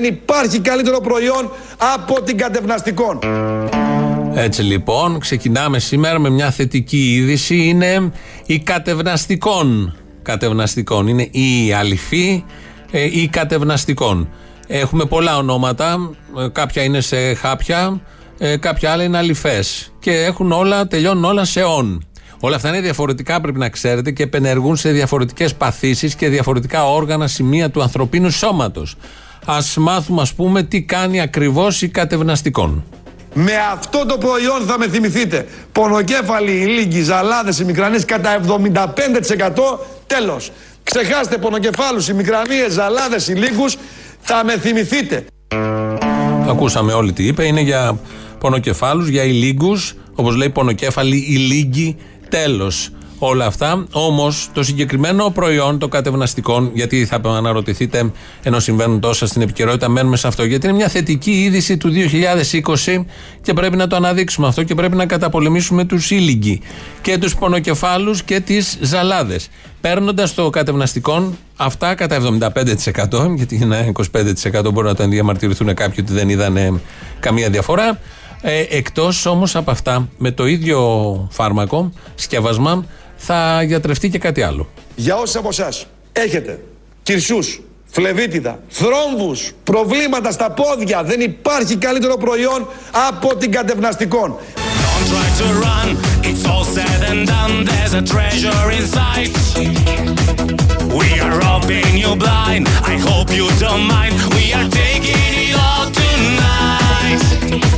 Δεν υπάρχει καλύτερο προϊόν από την κατευναστικών. Έτσι λοιπόν, ξεκινάμε σήμερα με μια θετική είδηση. Είναι η κατευναστικών. Κατευναστικών. Είναι η αληθή ή ε, κατευναστικών. Έχουμε πολλά ονόματα. Ε, κάποια είναι σε χάπια, ε, κάποια άλλα είναι αληθέ. Και έχουν όλα, τελειώνουν όλα σε όν. Όλα αυτά είναι διαφορετικά, πρέπει να ξέρετε, και επενεργούν σε διαφορετικές παθήσεις και διαφορετικά όργανα, σημεία του ανθρωπίνου σώματος. Α μάθουμε, ας πούμε, τι κάνει ακριβώς η κατευναστικών. Με αυτό το προϊόν θα με θυμηθείτε. Πονοκέφαλοι, οι λίγοι, ζαλάδες, οι μικρανίε κατά 75% τέλος. Ξεχάστε πονοκεφάλους, οι μικρανίες, ζαλάδες, οι λίγου, θα με θυμηθείτε. Ακούσαμε όλοι τι είπε. Είναι για πονοκεφάλους, για ηλίγκου, όπως λέει πονοκέφαλοι, ηλίγκοι, τέλος όλα αυτά. Όμως το συγκεκριμένο προϊόν των κατευναστικών, γιατί θα αναρωτηθείτε ενώ συμβαίνουν τόσα στην επικαιρότητα, μένουμε σε αυτό. Γιατί είναι μια θετική είδηση του 2020 και πρέπει να το αναδείξουμε αυτό και πρέπει να καταπολεμήσουμε τους ήλιγκοι και τους πονοκεφάλους και τις ζαλάδες. Παίρνοντας το κατευναστικό, αυτά κατά 75%, γιατί ένα 25% μπορεί να το διαμαρτυρηθούν κάποιοι ότι δεν είδαν καμία διαφορά. Ε, εκτός όμως από αυτά, με το ίδιο φάρμακο, σκεύασμα, θα γιατρευτεί και κάτι άλλο. Για όσους από εσάς έχετε κυρσούς, φλεβίτιδα, θρόμβους, προβλήματα στα πόδια, δεν υπάρχει καλύτερο προϊόν από την κατευναστικών.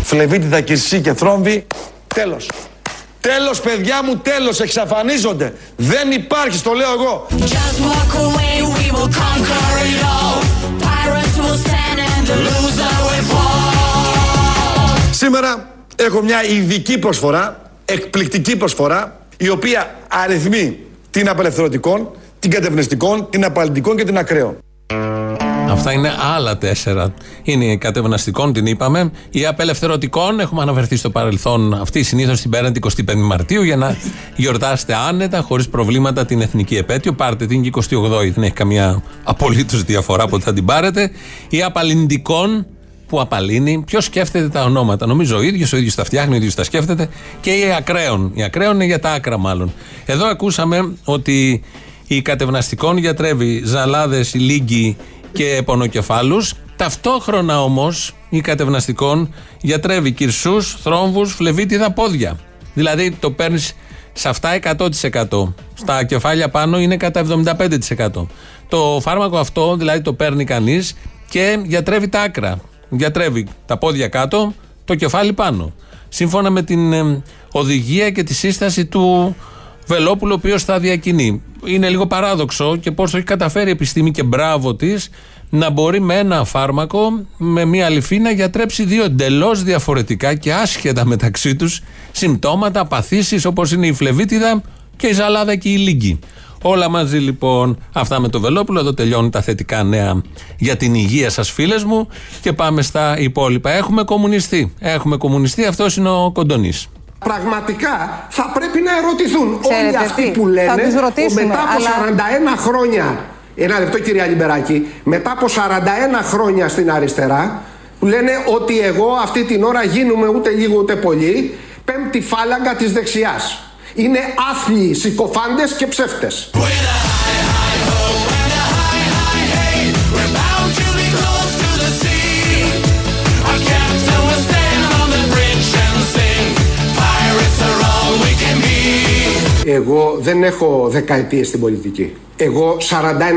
Φλεβίτιδα, κυρσή και θρόμβη, τέλος. Τέλος παιδιά μου, τέλος, εξαφανίζονται. Δεν υπάρχει, το λέω εγώ. Σήμερα έχω μια ειδική προσφορά, εκπληκτική προσφορά, η οποία αριθμεί την απελευθερωτικών, την κατευνεστικών, την απαλλητικών και την ακραίων. Αυτά είναι άλλα τέσσερα. Είναι η κατευναστικών, την είπαμε. Η απελευθερωτικών, έχουμε αναφερθεί στο παρελθόν. Αυτή συνήθως την πέραν την 25η Μαρτίου για να γιορτάσετε άνετα, χωρίς προβλήματα την εθνική επέτειο. Πάρτε την και 28η, δεν έχει καμία απολύτως διαφορά από θα την πάρετε. Η απαλληντικών, που απαλύνει. Ποιος σκέφτεται τα ονόματα. Νομίζω ο ίδιος, ο ίδιος τα φτιάχνει, ο ίδιος τα σκέφτεται. Και η ακραίων. Η ακραίων είναι για τα άκρα, μάλλον. Εδώ ακούσαμε ότι η κατευναστικών γιατρεύει ζαλάδες, λίγκοι και πονοκεφάλους. Ταυτόχρονα όμως η κατευναστικών γιατρεύει κυρσούς, θρόμβους, φλεβίτιδα, πόδια. Δηλαδή το παίρνεις σε αυτά 100%. Στα κεφάλια πάνω είναι κατά 75%. Το φάρμακο αυτό δηλαδή το παίρνει κανείς και γιατρεύει τα άκρα. Γιατρεύει τα πόδια κάτω, το κεφάλι πάνω. Σύμφωνα με την ε, οδηγία και τη σύσταση του Βελόπουλο, ο οποίος θα διακινεί. Είναι λίγο παράδοξο και πώς το έχει καταφέρει η επιστήμη και μπράβο της να μπορεί με ένα φάρμακο, με μία αληφή να γιατρέψει δύο εντελώς διαφορετικά και άσχετα μεταξύ τους συμπτώματα, παθήσεις όπως είναι η φλεβίτιδα και η ζαλάδα και η λίγκη. Όλα μαζί λοιπόν αυτά με το Βελόπουλο. Εδώ τελειώνουν τα θετικά νέα για την υγεία σας, φίλες μου. Και πάμε στα υπόλοιπα. Έχουμε κομμουνιστεί. Έχουμε κομμουνιστεί. Αυτός είναι ο Κοντονής. Πραγματικά θα πρέπει να ερωτηθούν όλοι αυτοί που λένε ότι μετά από 41 χρόνια. Ένα λεπτό κυρία Λιμπεράκη. Μετά από 41 χρόνια στην αριστερά που λένε ότι εγώ αυτή την ώρα γίνουμε ούτε λίγο ούτε πολύ πέμπτη φάλαγγα της δεξιάς. Είναι άθλιοι, συκοφάντες και ψεύτες. Εγώ δεν έχω δεκαετίες στην πολιτική. Εγώ 41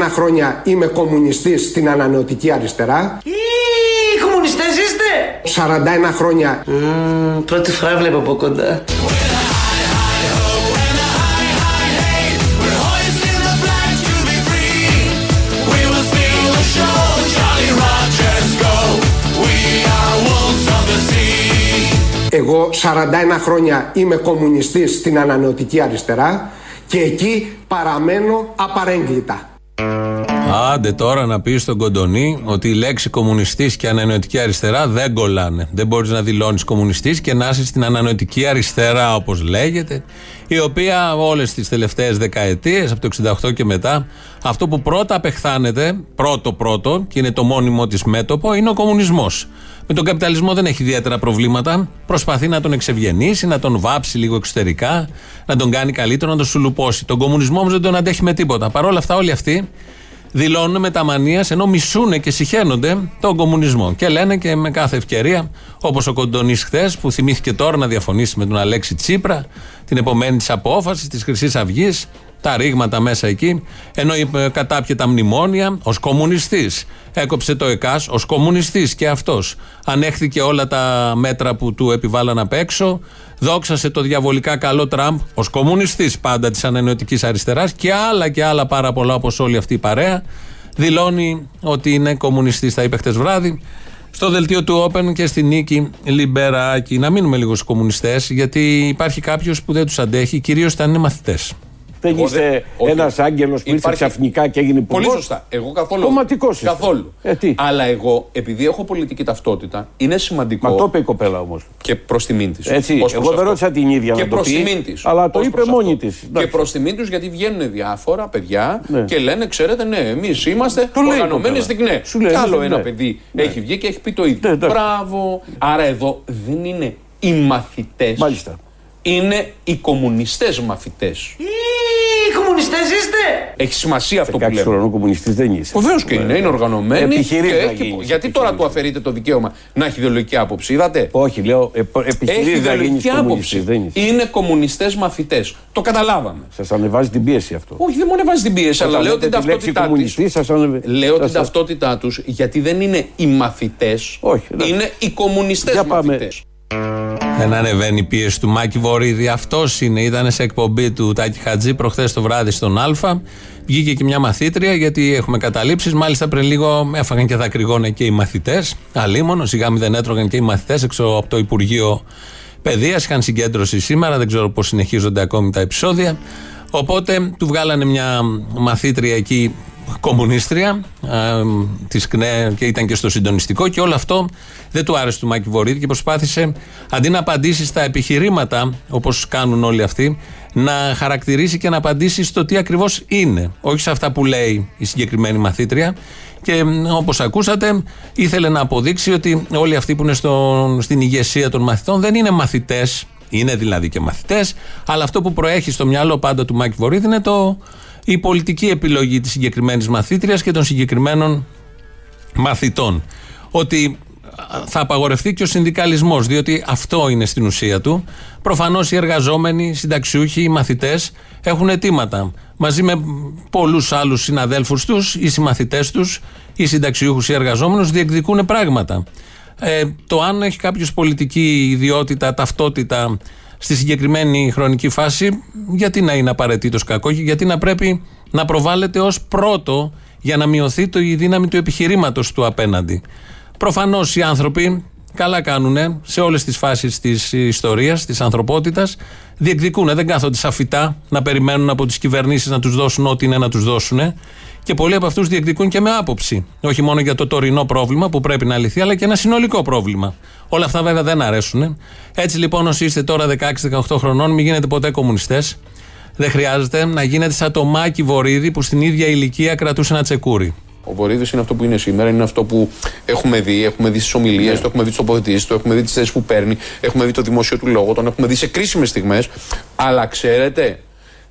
χρόνια είμαι κομμουνιστής στην ανανεωτική αριστερά. Οι κομμουνιστές είστε! 41 χρόνια. Mm, πρώτη φορά βλέπω από κοντά. Εγώ 41 χρόνια είμαι κομμουνιστής στην ανανεωτική αριστερά και εκεί παραμένω απαρέγκλητα. Άντε τώρα να πεις στον Κοντονή ότι η λέξη κομμουνιστής και ανανοητική αριστερά δεν κολλάνε. Δεν μπορείς να δηλώνεις κομμουνιστής και να είσαι στην ανανοητική αριστερά, όπως λέγεται, η οποία όλες τις τελευταίες δεκαετίες, από το 68 και μετά, αυτό που πρώτα απεχθάνεται, πρώτο-πρώτο, και είναι το μόνιμο της μέτωπο, είναι ο κομμουνισμός. Με τον καπιταλισμό δεν έχει ιδιαίτερα προβλήματα. Προσπαθεί να τον εξευγενήσει, να τον βάψει λίγο εξωτερικά, να τον κάνει καλύτερο, να τον σουλουπώσει. Τον κομμουνισμό όμως δεν τον αντέχει με τίποτα. Παρ' όλα αυτά, όλοι αυτοί δηλώνουν με τα μανίας ενώ μισούν και συχαίνονται τον κομμουνισμό. Και λένε και με κάθε ευκαιρία, όπως ο Κοντονής χθες, που θυμήθηκε τώρα να διαφωνήσει με τον Αλέξη Τσίπρα, την επομένη της απόφασης της Χρυσής Αυγής, τα ρήγματα μέσα εκεί, ενώ κατάπιε τα μνημόνια ως κομμουνιστής. Έκοψε το ΕΚΑΣ ως κομμουνιστής και αυτός. Ανέχθηκε όλα τα μέτρα που του επιβάλλαν απ' έξω. Δόξασε το διαβολικά καλό Τραμπ ως κομμουνιστής πάντα της ανανεωτικής αριστεράς και άλλα και άλλα πάρα πολλά όπως όλη αυτή η παρέα. Δηλώνει ότι είναι κομμουνιστής, τα είπε χτες βράδυ. Στο δελτίο του Open και στη νίκη Λιμπεράκη. Να μείνουμε λίγο στους κομμουνιστές, γιατί υπάρχει κάποιος που δεν τους αντέχει, κυρίως όταν είναι μαθητές. Δεν είστε ένας άγγελος που ήρθε ξαφνικά και έγινε υπουργό. Πολύ σωστά. Εγώ καθόλου. Κομματικός Καθόλου. Ε, τι; Αλλά εγώ, επειδή έχω πολιτική ταυτότητα, είναι σημαντικό. Μα το είπε η κοπέλα όμως. Και προς τιμήν της. Έτσι. Εγώ δεν ρώτησα την ίδια και να το πει. της. Αλλά το είπε μόνη της. Και προς τιμήν τους γιατί βγαίνουν διάφορα παιδιά ναι. και λένε, ξέρετε, ναι, εμείς είμαστε οργανωμένοι στην ΚΝΕ. Κι άλλο ένα παιδί ναι. έχει βγει και έχει πει το ίδιο. Ναι, Μπράβο. Άρα εδώ δεν είναι οι μαθητές. Μάλιστα. Είναι οι κομμουνιστές μαθητές κομμουνιστές είστε! Έχει σημασία αυτό που λέμε. χρονών κομμουνιστής δεν είσαι. Βεβαίως και είναι, είναι οργανωμένοι. Επιχειρήσει. Και... Γιατί τώρα του αφαιρείτε το δικαίωμα να έχει ιδεολογική άποψη, είδατε; Όχι, λέω επιχειρήσει να γίνεις άποψη. Είναι κομμουνιστές μαθητές. Το καταλάβαμε. Σας ανεβάζει την πίεση αυτό. Όχι, δεν μου ανεβάζει την πίεση, αλλά λέω την ταυτότητά τους. Λέω την ταυτότητά τους γιατί δεν είναι οι μαθητές. Είναι οι κομμουνιστές μαθητές. Δεν ανεβαίνει η πίεση του Μάκη Βορύδη. Αυτός είναι. Ήταν σε εκπομπή του Τάκη Χατζή προχθές το βράδυ στον Α. Βγήκε και μια μαθήτρια γιατί έχουμε καταλήψεις. Μάλιστα πριν λίγο έφαγαν και δακρυγόνα και οι μαθητές. Αλίμονο, σιγά μην δεν έτρωγαν και οι μαθητές έξω από το Υπουργείο Παιδείας. Είχαν συγκέντρωση σήμερα. Δεν ξέρω πώς συνεχίζονται ακόμη τα επεισόδια. Οπότε του βγάλανε μια μαθήτρια εκεί κομμουνίστρια ε, της ΚΝΕ και ήταν και στο συντονιστικό και όλο αυτό δεν του άρεσε του Μάκη Βορύδη και προσπάθησε αντί να απαντήσει στα επιχειρήματα όπως κάνουν όλοι αυτοί να χαρακτηρίσει και να απαντήσει στο τι ακριβώς είναι. Όχι σε αυτά που λέει η συγκεκριμένη μαθήτρια. Και όπως ακούσατε ήθελε να αποδείξει ότι όλοι αυτοί που είναι στο, στην ηγεσία των μαθητών δεν είναι μαθητές. Είναι δηλαδή και μαθητές αλλά αυτό που προέχει στο μυαλό πάντα του Μάκη Βορύδη είναι το η πολιτική επιλογή της συγκεκριμένης μαθήτριας και των συγκεκριμένων μαθητών. Ότι θα απαγορευτεί και ο συνδικαλισμός, διότι αυτό είναι στην ουσία του. Προφανώς οι εργαζόμενοι, οι συνταξιούχοι, οι μαθητές έχουν αιτήματα. Μαζί με πολλούς άλλους συναδέλφους τους, οι συμμαθητές τους, οι συνταξιούχους, οι εργαζόμενους διεκδικούν πράγματα. Ε, το αν έχει κάποιος πολιτική ιδιότητα, ταυτότητα στη συγκεκριμένη χρονική φάση, γιατί να είναι απαραίτητος κακό και γιατί να πρέπει να προβάλλεται ως πρώτο για να μειωθεί το, η δύναμη του επιχειρήματος του απέναντι. Προφανώς οι άνθρωποι καλά κάνουν σε όλες τις φάσεις της ιστορίας, της ανθρωπότητας. Διεκδικούν, δεν κάθονται σαφητά να περιμένουν από τις κυβερνήσεις να τους δώσουν ό,τι είναι να τους δώσουν. Και πολλοί από αυτούς διεκδικούν και με άποψη. Όχι μόνο για το τωρινό πρόβλημα που πρέπει να λυθεί, αλλά και ένα συνολικό πρόβλημα. Όλα αυτά βέβαια δεν αρέσουν. Έτσι λοιπόν, όσοι είστε τώρα 16-18 χρονών, μην γίνετε ποτέ κομμουνιστές. Δεν χρειάζεται να γίνετε σαν το Μάκη Βορύδη που στην ίδια ηλικία κρατούσε ένα τσεκούρι. Ο Βορύδης είναι αυτό που είναι σήμερα, είναι αυτό που έχουμε δει. Έχουμε δει στις ομιλίες, ναι. το έχουμε δει στι τοποθετήσεις, το έχουμε δει τις θέσεις που παίρνει, έχουμε δει το δημόσιο του λόγο, τον έχουμε δει σε κρίσιμες στιγμές. Αλλά ξέρετε,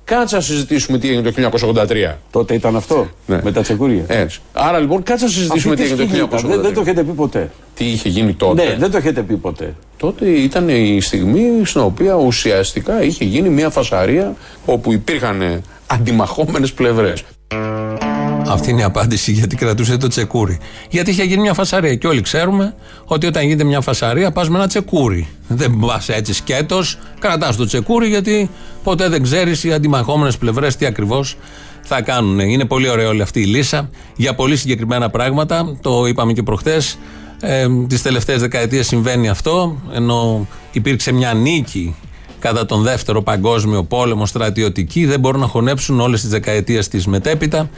Κάτσε να συζητήσουμε τι έγινε το 1983. Τότε ήταν αυτό. Ναι. Με τα τσεκούρια. Έτσι. Άρα λοιπόν, κάτσε να συζητήσουμε τι έγινε το 1983. Δεν, δεν το έχετε πει ποτέ. Τι είχε γίνει τότε; Ναι, δεν το έχετε πει ποτέ. Τότε ήταν η στιγμή στην οποία ουσιαστικά είχε γίνει μια φασαρία όπου υπήρχαν αντιμαχόμενες πλευρές. Αυτή είναι η απάντηση γιατί κρατούσε το τσεκούρι. Γιατί είχε γίνει μια φασαρία. Και όλοι ξέρουμε ότι όταν γίνεται μια φασαρία πας με ένα τσεκούρι. Δεν πας έτσι σκέτος, κρατάς το τσεκούρι γιατί ποτέ δεν ξέρεις οι αντιμαχόμενες πλευρές τι ακριβώς θα κάνουν. Είναι πολύ ωραία όλη αυτή η λύσα για πολύ συγκεκριμένα πράγματα. Το είπαμε και προχθές. Ε, Τις τελευταίες δεκαετίες συμβαίνει αυτό, ενώ υπήρξε μια νίκη κατά τον δεύτερο παγκόσμιο πόλεμο στρατιωτική, δεν μπορούν να χωνέψουν όλες τις δεκαετίες της μετέπειτα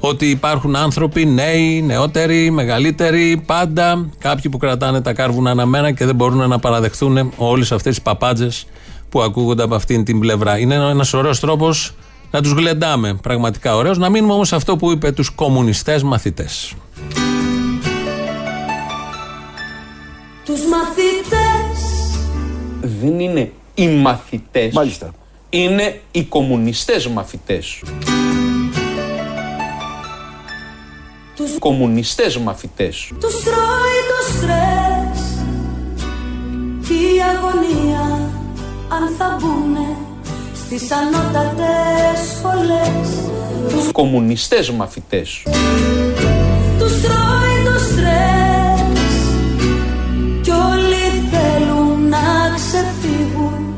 ότι υπάρχουν άνθρωποι νέοι, νεότεροι, μεγαλύτεροι, πάντα κάποιοι που κρατάνε τα κάρβουνα αναμένα και δεν μπορούν να παραδεχθούν όλες αυτές τις παπάντζες που ακούγονται από αυτήν την πλευρά. Είναι ένα ωραίος τρόπος να τους γλεντάμε. Πραγματικά ωραίος. Να μείνουμε όμως αυτό που είπε τους κομμουνιστές μαθητές. Τους μαθητές. Δεν είναι οι μαθητές. Μάλιστα. Είναι οι κομμουνιστές μαθητές. Τους κομμουνιστές μαθητές. Τους τρώει το στρες και η αγωνία αν θα μπουνε στις ανώτατες σχολές Τους κομμουνιστές μαθητές. Τους τρώει το στρες κι όλοι θέλουν να ξεφύγουν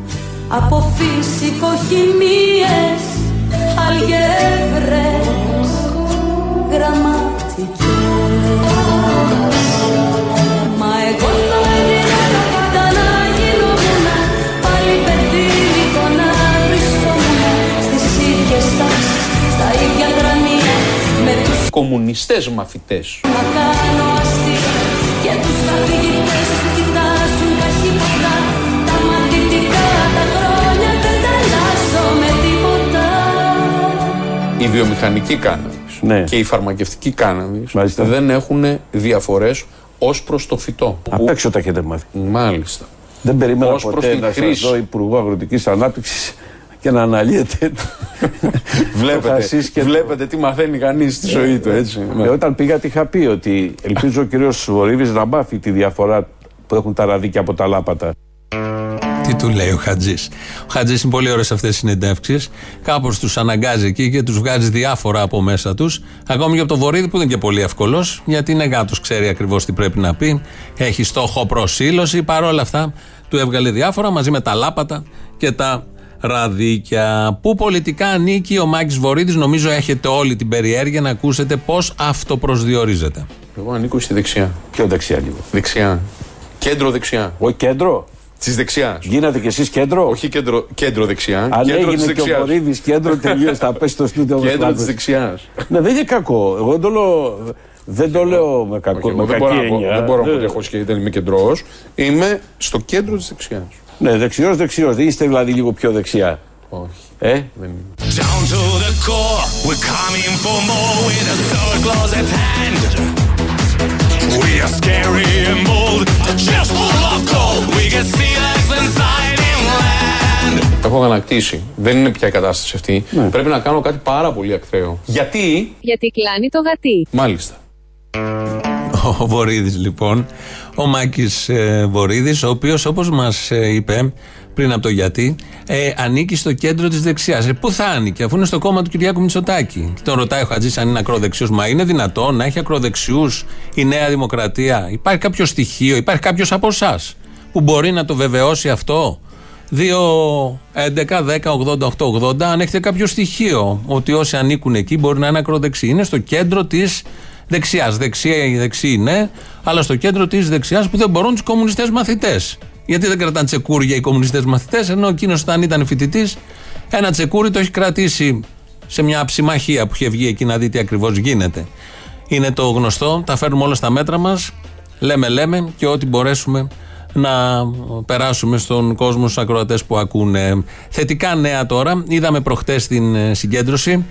από φυσικοχημίες αλγεύρες γραμμάτια κομμουνιστές μαθητές βιομηχανική κάναβης ναι. και η φαρμακευτική κάναβης Μάλιστα. δεν έχουν διαφορές ως προς το φυτό. Απ' έξω τα έχετε μάθει. Μάλιστα. Δεν περίμενα Ως προς ποτέ την να σας χρήση. δω Υπουργό Αγροτικής Ανάπτυξης και να αναλύεται το βλέπετε, χασίς και το- βλέπετε τι μαθαίνει κανείς στη ζωή του, έτσι. Ε, όταν πήγα τι είχα πει ότι ελπίζω ο κύριος Βορύβης να μάθει τη διαφορά που έχουν τα ραδίκια από τα λάπατα. Τι του λέει ο Χατζής. Ο Χατζής είναι πολύ ωραίο σε αυτές τις συνεντεύξεις. Κάπως τους αναγκάζει εκεί και τους βγάζει διάφορα από μέσα τους. Ακόμη και από το Βορύδι που δεν είναι και πολύ εύκολος, γιατί είναι γάτος, ξέρει ακριβώς τι πρέπει να πει. Έχει στόχο προσήλωση. Παρ' όλα αυτά του έβγαλε διάφορα μαζί με τα λάπατα και τα ραδίκια. Πού πολιτικά ανήκει ο Μάκης Βορύδης, νομίζω έχετε όλη την περιέργεια να ακούσετε πώς αυτοπροσδιορίζεται. Εγώ ανήκω στη δεξιά. Πιο δεξιά λίγο. Δεξιά. Κέντρο δεξιά. Όχι κέντρο. Τη δεξιά. Γίνατε κι εσείς κέντρο; Όχι κέντρο, κέντρο δεξιά. Αν κέντρο της έγινε και ο δεξιάς. Βορύδης κέντρο τελείως θα πέσει στο στούντιο ο Κέντρο της Μεσλάκος. δεξιάς. Ναι, δεν είναι κακό. Εγώ το λέω, δεν το λέω με, κακό, με δεν κακή μπορώ να πω- έννοια. δεν μπορώ να πω Ε, ότι έχω σχέδιο, δεν είμαι κεντρός. Είμαι στο κέντρο της δεξιάς. Ναι, δεξιός, δεξιός. Δεν είστε δηλαδή λίγο πιο δεξιά. Όχι. Ε, Δεν είμαι. Are scary and bold, just full of gold. We can see legs inside inland. Έχω ανακτήσει. Δεν είναι πια η κατάσταση αυτή. Πρέπει να κάνω κάτι πάρα πολύ ακραίο. Γιατί, Γιατί κλάνει το γατί. μάλιστα. Ο Βορύδης λοιπόν, ο Μάκης ε, Βορύδης, ο οποίος όπως μας είπε πριν από το γιατί, ε, ανήκει στο κέντρο της δεξιάς. Ε, πού θα ανήκει, αφού είναι στο κόμμα του Κυριάκου Μητσοτάκη. Τον ρωτάει ο Χατζής αν είναι ακροδεξιός. Μα είναι δυνατόν να έχει ακροδεξιούς η Νέα Δημοκρατία; Υπάρχει κάποιο στοιχείο, υπάρχει κάποιος από εσάς που μπορεί να το βεβαιώσει αυτό; 2, 11, 10, 80, 8, 80. Αν έχετε κάποιο στοιχείο ότι όσοι ανήκουν εκεί μπορεί να είναι ακροδεξιοί. Είναι στο κέντρο της δεξιάς. Δεξιά ή δεξί ναι, αλλά στο κέντρο της δεξιάς που δεν μπορούν τους κομμουνιστές μαθητές. Γιατί δεν κρατάνε τσεκούρια οι κομμουνιστές μαθητές, ενώ εκείνος όταν ήταν φοιτητής, ένα τσεκούρι το έχει κρατήσει σε μια ψημαχία που είχε βγει εκεί να δει τι ακριβώς γίνεται. Είναι το γνωστό, τα φέρνουμε όλα στα μέτρα μας. Λέμε, λέμε και ό,τι μπορέσουμε να περάσουμε στον κόσμο στους ακροατές που ακούνε. Θετικά νέα τώρα. Είδαμε προχτές την ε, συγκέντρωση.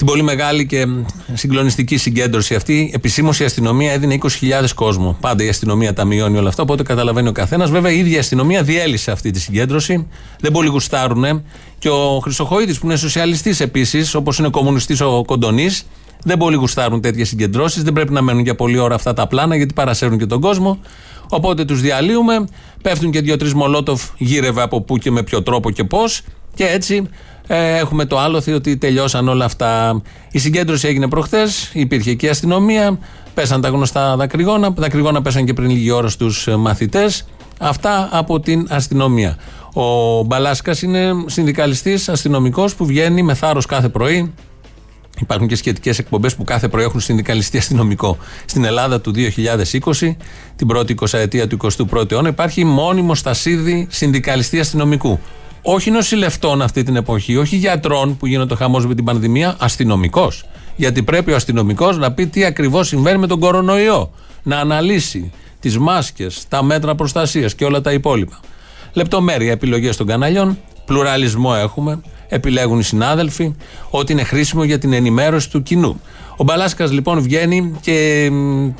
Την πολύ μεγάλη και συγκλονιστική συγκέντρωση αυτή. Επισήμως η αστυνομία έδινε 20.000 κόσμο. Πάντα η αστυνομία τα μειώνει όλα αυτά, οπότε καταλαβαίνει ο καθένας. Βέβαια, η ίδια η αστυνομία διέλυσε αυτή τη συγκέντρωση. Δεν πολύ γουστάρουνε. Και ο Χρυσοχοίδης, που είναι σοσιαλιστής επίσης, όπως είναι κομμουνιστής ο Κοντονής, δεν πολύ γουστάρουν τέτοιες συγκεντρώσεις. Δεν πρέπει να μένουν για πολλή ώρα αυτά τα πλάνα, γιατί παρασέρουν και τον κόσμο. Οπότε τους διαλύουμε. Πέφτουν και δύο-τρεις μολότοφ γύρευε από πού και με ποιο τρόπο και πώς. Και έτσι ε, έχουμε το άλοθη ότι τελειώσαν όλα αυτά. Η συγκέντρωση έγινε προχθές, υπήρχε και η αστυνομία, πέσαν τα γνωστά δακρυγόνα. Δακρυγόνα πέσαν και πριν λίγη ώρα στους μαθητές. Αυτά από την αστυνομία. Ο Μπαλάσκας είναι συνδικαλιστής αστυνομικός που βγαίνει με θάρρος κάθε πρωί. Υπάρχουν και σχετικές εκπομπές που κάθε πρωί έχουν συνδικαλιστή αστυνομικό. Στην Ελλάδα του 2020, την πρώτη 20 ετία του 21ου αιώνα, υπάρχει μόνιμο στασίδι συνδικαλιστή αστυνομικού. Όχι νοσηλευτών αυτή την εποχή, όχι γιατρών που γίνεται ο χαμός με την πανδημία, αστυνομικός. Γιατί πρέπει ο αστυνομικός να πει τι ακριβώς συμβαίνει με τον κορονοϊό. Να αναλύσει τις μάσκες, τα μέτρα προστασίας και όλα τα υπόλοιπα. Λεπτομέρεια επιλογές των καναλιών. Πλουραλισμό έχουμε. Επιλέγουν οι συνάδελφοι ότι είναι χρήσιμο για την ενημέρωση του κοινού. Ο Μπαλάσκας λοιπόν βγαίνει και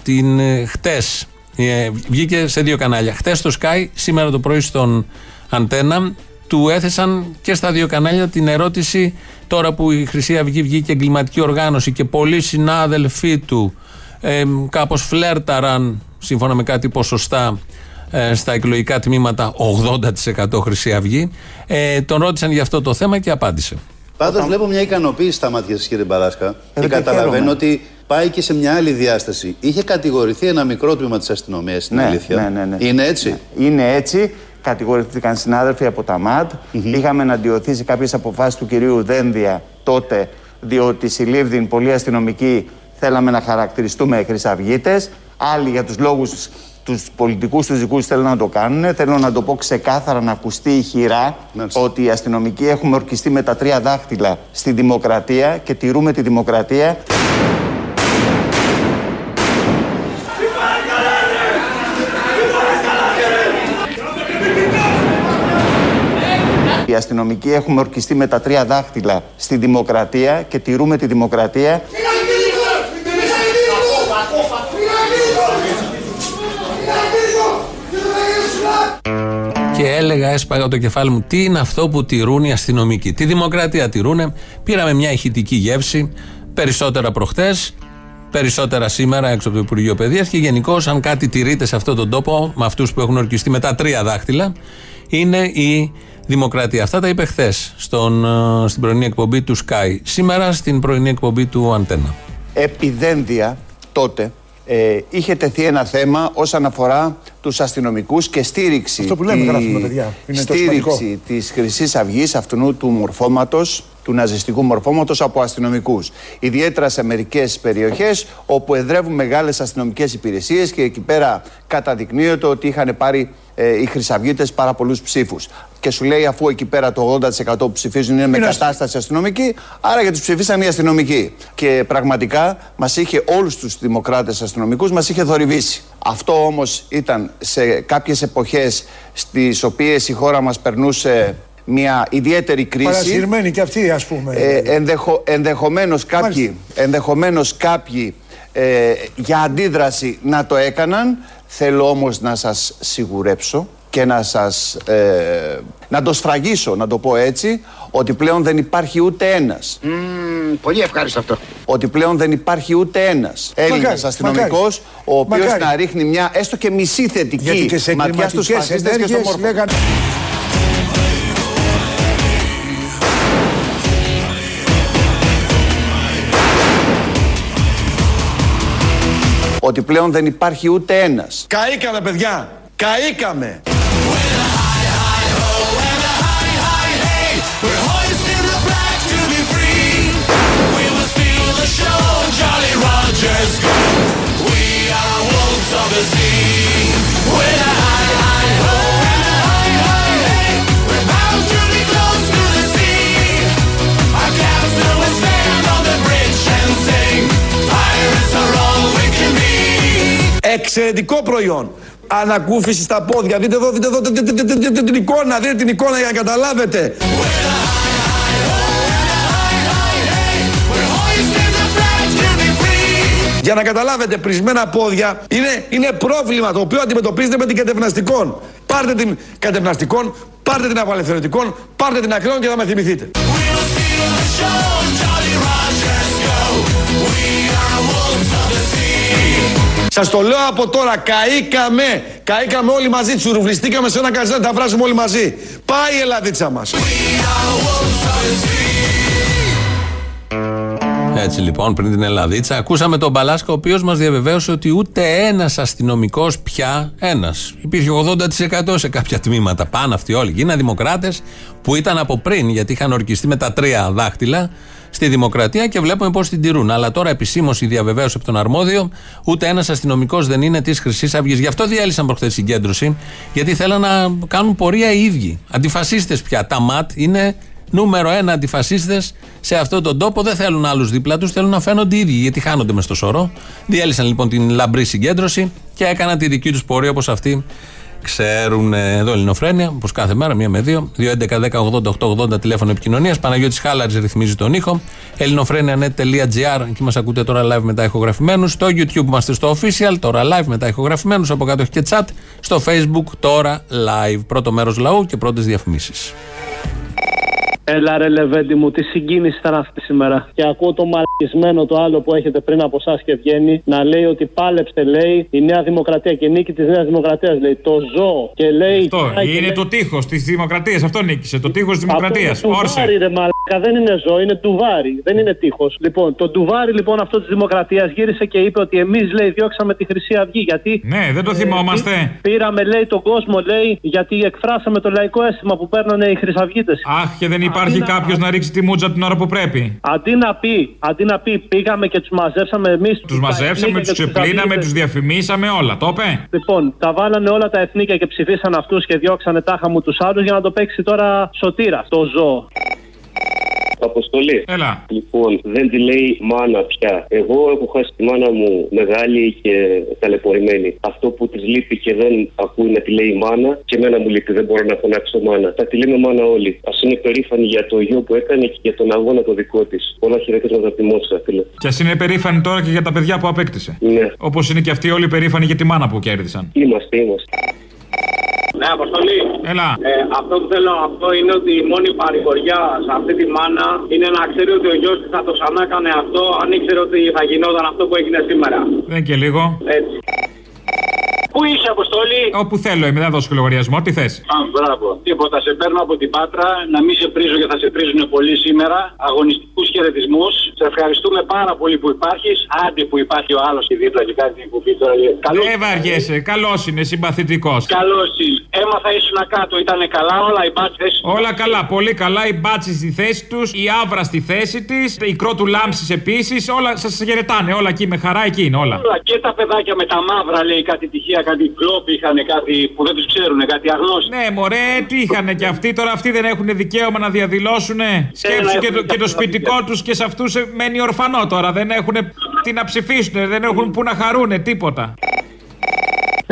την ε, χτες ε, βγήκε σε δύο κανάλια. Χτες στο Sky, σήμερα το πρωί στον Αντένα, του έθεσαν και στα δύο κανάλια την ερώτηση τώρα που η Χρυσή Αυγή βγήκε εγκληματική οργάνωση και πολλοί συνάδελφοί του ε, κάπως φλέρταραν σύμφωνα με κάτι ποσοστά ε, στα εκλογικά τμήματα 80% Χρυσή Αυγή. Ε, τον ρώτησαν για αυτό το θέμα και απάντησε. Πάντως βλέπω μια ικανοποίηση στα μάτια σα, κύριε Μπαράσκα, και καταλαβαίνω ότι πάει και σε μια άλλη διάσταση. Είχε κατηγορηθεί ένα μικρό τμήμα της αστυνομίας στην ναι, αλήθεια. Ναι, ναι, ναι. Είναι έτσι; Ναι. Είναι έτσι. Κατηγορηθήκαν συνάδελφοι από τα ΜΑΤ. Είχαμε εναντιωθεί σε κάποιες αποφάσεις του κυρίου Δένδια τότε, διότι συλλήβδην πολλοί αστυνομικοί θέλαμε να χαρακτηριστούμε χρυσαυγίτε. Άλλοι για τους λόγους τους πολιτικούς τους δικούς θέλουν να το κάνουν. Θέλω να το πω ξεκάθαρα να ακουστεί ηχηρά ότι οι αστυνομικοί έχουμε ορκιστεί με τα τρία δάχτυλα στη δημοκρατία και τηρούμε τη δημοκρατία. Αστυνομικοί έχουμε ορκιστεί με τα τρία δάχτυλα στη δημοκρατία και τηρούμε τη δημοκρατία. Και έλεγα, έσπαγα το κεφάλι μου, τι είναι αυτό που τηρούν οι αστυνομικοί. Τη δημοκρατία τηρούνε. Πήραμε μια ηχητική γεύση, περισσότερα προχτές, περισσότερα σήμερα έξω από το Υπουργείο Παιδείας και γενικώ, αν κάτι τηρείται σε αυτόν τον τόπο, με αυτούς που έχουν ορκιστεί με τα τρία δάχτυλα, είναι η δημοκρατία. Αυτά τα είπε χθες στην πρωινή εκπομπή του Sky. Σήμερα στην πρωινή εκπομπή του Αντένα. Επιδένδια τότε ε, είχε τεθεί ένα θέμα όσον αφορά τους αστυνομικούς και στήριξη, Αυτό που λέμε, τη- γράφουμε, παιδιά. Είναι το σημαντικό. στήριξη της χρυσής Αυγής αυτού του μορφώματος του ναζιστικού μορφώματος από αστυνομικούς. Ιδιαίτερα σε μερικές περιοχές όπου εδρεύουν μεγάλες αστυνομικές υπηρεσίες και εκεί πέρα καταδεικνύεται ότι είχαν πάρει ε, οι χρυσαυγίτες πάρα πολλούς ψήφους. Και σου λέει αφού εκεί πέρα το 80% που ψηφίζουν είναι με Είναι κατάσταση αστυνομική, άρα για τους ψηφίσαν οι αστυνομικοί. Και πραγματικά μας είχε όλους τους δημοκράτες αστυνομικούς, μας είχε θορυβήσει. Αυτό όμως ήταν σε κάποιες εποχές στις οποίες η χώρα μας περνούσε μια ιδιαίτερη κρίση. Παρασυρμένοι και αυτοί, ας πούμε. Ε, ενδεχο, ενδεχομένως κάποιοι, ενδεχομένως κάποιοι ε, για αντίδραση να το έκαναν. Θέλω όμως να σας σιγουρέψω και να σας ε, να το σφραγίσω, να το πω έτσι, ότι πλέον δεν υπάρχει ούτε ένας. πολύ ευχάριστο αυτό. Ότι πλέον δεν υπάρχει ούτε ένας Έλληνας Μακάρι, αστυνομικός ο οποίος Μακάρι. να ρίχνει μια έστω και μισή Γιατί θετική και σε ματιά στους εγκληματικές φασίστες και στον ενέργειες μόρφο. Ότι πλέον δεν υπάρχει ούτε ένας Καήκαμε, παιδιά. Καήκαμε. We're hoisting Εξαιρετικό προϊόν. Ανακούφιση στα πόδια. Δείτε εδώ, δείτε εδώ δείτε, δείτε, δείτε, δείτε την εικόνα. Δείτε την εικόνα για να καταλάβετε. We're hoisting the flag to be free. Για να καταλάβετε, πρισμένα πόδια είναι, είναι πρόβλημα το οποίο αντιμετωπίζετε με την κατευναστικών. Πάρτε την κατευναστικών, πάρτε την απαλευθερωτικών, πάρτε την ακραίων και θα με θυμηθείτε. Sea. Σας το λέω από τώρα, καήκαμε. Καήκαμε όλοι μαζί, τσουρουβλιστήκαμε σε ένα καζάνι, θα βράσουμε όλοι μαζί. Πάει η Ελλαδίτσα μας. Έτσι λοιπόν, πριν την Ελλαδίτσα, ακούσαμε τον Μπαλάσκα, ο οποίος μας διαβεβαίωσε ότι ούτε ένας αστυνομικός πια, ένας. Υπήρχε 80% σε κάποια τμήματα. Πάνε αυτοί όλοι. Γίνανε δημοκράτες που ήταν από πριν, γιατί είχαν ορκιστεί με τα τρία δάχτυλα στη δημοκρατία και βλέπουμε πώς την τηρούν. Αλλά τώρα επισήμως η διαβεβαίωση από τον αρμόδιο, ούτε ένας αστυνομικός δεν είναι της Χρυσής Αυγής. Γι' αυτό διέλυσαν προχθές συγκέντρωση, γιατί θέλαν να κάνουν πορεία οι ίδιοι. Αντιφασίστες πια. Τα ΜΑΤ είναι νούμερο ένα αντιφασίστες σε αυτόν τον τόπο. Δεν θέλουν άλλους δίπλα τους, θέλουν να φαίνονται οι ίδιοι, γιατί χάνονται μες στο σωρό. Διέλυσαν λοιπόν την λαμπρή συγκέντρωση και έκαναν τη δική τους πορεία όπως αυτή ξέρουν εδώ Ελληνοφρένια, όπως κάθε μέρα, μία με δύο. 2.11.10.80.880 τηλέφωνο επικοινωνίας. Παναγιώτης Χάλαρη ρυθμίζει τον ήχο. ελληνοφρένια.net.gr, εκεί μας ακούτε τώρα live μετά ηχογραφημένους. Στο YouTube είμαστε στο official, τώρα live μετά ηχογραφημένους. Από κάτω έχει και chat. Στο Facebook τώρα live. Πρώτο μέρος λαού και πρώτες διαφημίσεις. Έλα ρε Λεβέντι μου, τι συγκίνηση ήταν αυτή σήμερα. Και ακούω το μαλακισμένο το άλλο που έχετε πριν από εσάς και βγαίνει να λέει ότι πάλεψε, λέει, η Νέα Δημοκρατία και νίκη της Νέας Δημοκρατίας. Λέει το ζώο και λέει. Αυτό είναι λέει... το τείχος της Δημοκρατίας. Αυτό νίκησε. Το τείχος της Δημοκρατίας. Όρσε. ρε μαλακα, δεν είναι ζώο, είναι τουβάρι. Δεν είναι τείχος. Λοιπόν, το τουβάρι λοιπόν αυτό της Δημοκρατίας γύρισε και είπε ότι εμείς λέει διώξαμε τη Χρυσή Αυγή. Γιατί. Ναι, δεν το θυμόμαστε. Ε, πήραμε λέει τον κόσμο, λέει, γιατί εκφράσαμε το λαϊκό αίσθημα που παίρνανε οι Χρυσαυγίτες. Αχ, και δεν υπάρχει κάποιος να ρίξει τη μούτζα την ώρα που πρέπει; Αντί να πει, αντί να πει πήγαμε και τους μαζέψαμε εμείς. Τους μαζέψαμε, τους ξεπλύναμε, τους διαφημίσαμε, όλα. Το είπε. Λοιπόν, τα βάλανε όλα τα εθνικά και ψηφίσαν αυτούς και διώξανε τάχα μου τους άλλους για να το παίξει τώρα σωτήρας, το ζώο. Αποστολή. Έλα. Λοιπόν, δεν τη λέει μάνα πια. Εγώ έχω χάσει τη μάνα μου μεγάλη και ταλαιπωρημένη. Αυτό που της λείπει και δεν ακούει να τη λέει μάνα, και εμένα μου λείπει, δεν μπορώ να φωνάξω μάνα. Θα τη λέμε μάνα όλοι. Α είναι περήφανη για το γιο που έκανε και για τον αγώνα το δικό της. Όλα χαιρετίσματα από τη Μότσα, φίλε. Και ας είναι περήφανη τώρα και για τα παιδιά που απέκτησε. Ναι. Όπως είναι και αυτοί όλοι περήφανοι για τη μάνα που κέρδισαν. Είμαστε, είμαστε. Ναι, Αποστολή. Έλα. Ε, αυτό που θέλω να πω είναι ότι η μόνη παρηγοριά σε αυτή τη μάνα είναι να ξέρει ότι ο γιος της θα το ξανά έκανε αυτό αν ήξερε ότι θα γινόταν αυτό που έγινε σήμερα. Δεν και λίγο. Έτσι. Πού είσαι, Αποστόλη; Όπου θέλω, είμαι, δεν δώσω λογαριασμό. Τι θες; Α, μπράβο. Τίποτα, σε παίρνω από την Πάτρα να μην σε πρίζω και θα σε πρίζουν πολύ σήμερα. Αγωνιστικούς χαιρετισμούς. Σε ευχαριστούμε πάρα πολύ που υπάρχεις. Άντε που υπάρχει ο άλλος και δίπλα και κάτι που πει τώρα. Καλώς... Δεν βαριέσαι. Καλός είναι, συμπαθητικός. Καλός είναι. Έμαθα ήσουν κάτω, ήταν καλά όλα οι μπάτσες. Όλα καλά, πολύ καλά. Οι μπάτσες στη θέση τους, η άβρα στη θέση της, η κρότου λάμψης επίσης. Όλα σας χαιρετάνε, όλα εκεί με χαρά εκεί είναι όλα. όλα. Και τα παιδάκια με τα μαύρα λέει κάτι τυχαία κάτι κλόπ είχαν, κάτι που δεν τους ξέρουν, κάτι αγνώστοι. Ναι, μωρέ, τι είχαν και αυτοί τώρα, αυτοί δεν έχουν δικαίωμα να διαδηλώσουν. Σκέψου και, το, και το σπιτικό τους και σε αυτούς μένει ορφανό τώρα. Δεν έχουν τι να ψηφίσουν, δεν έχουν που να χαρούνε, τίποτα.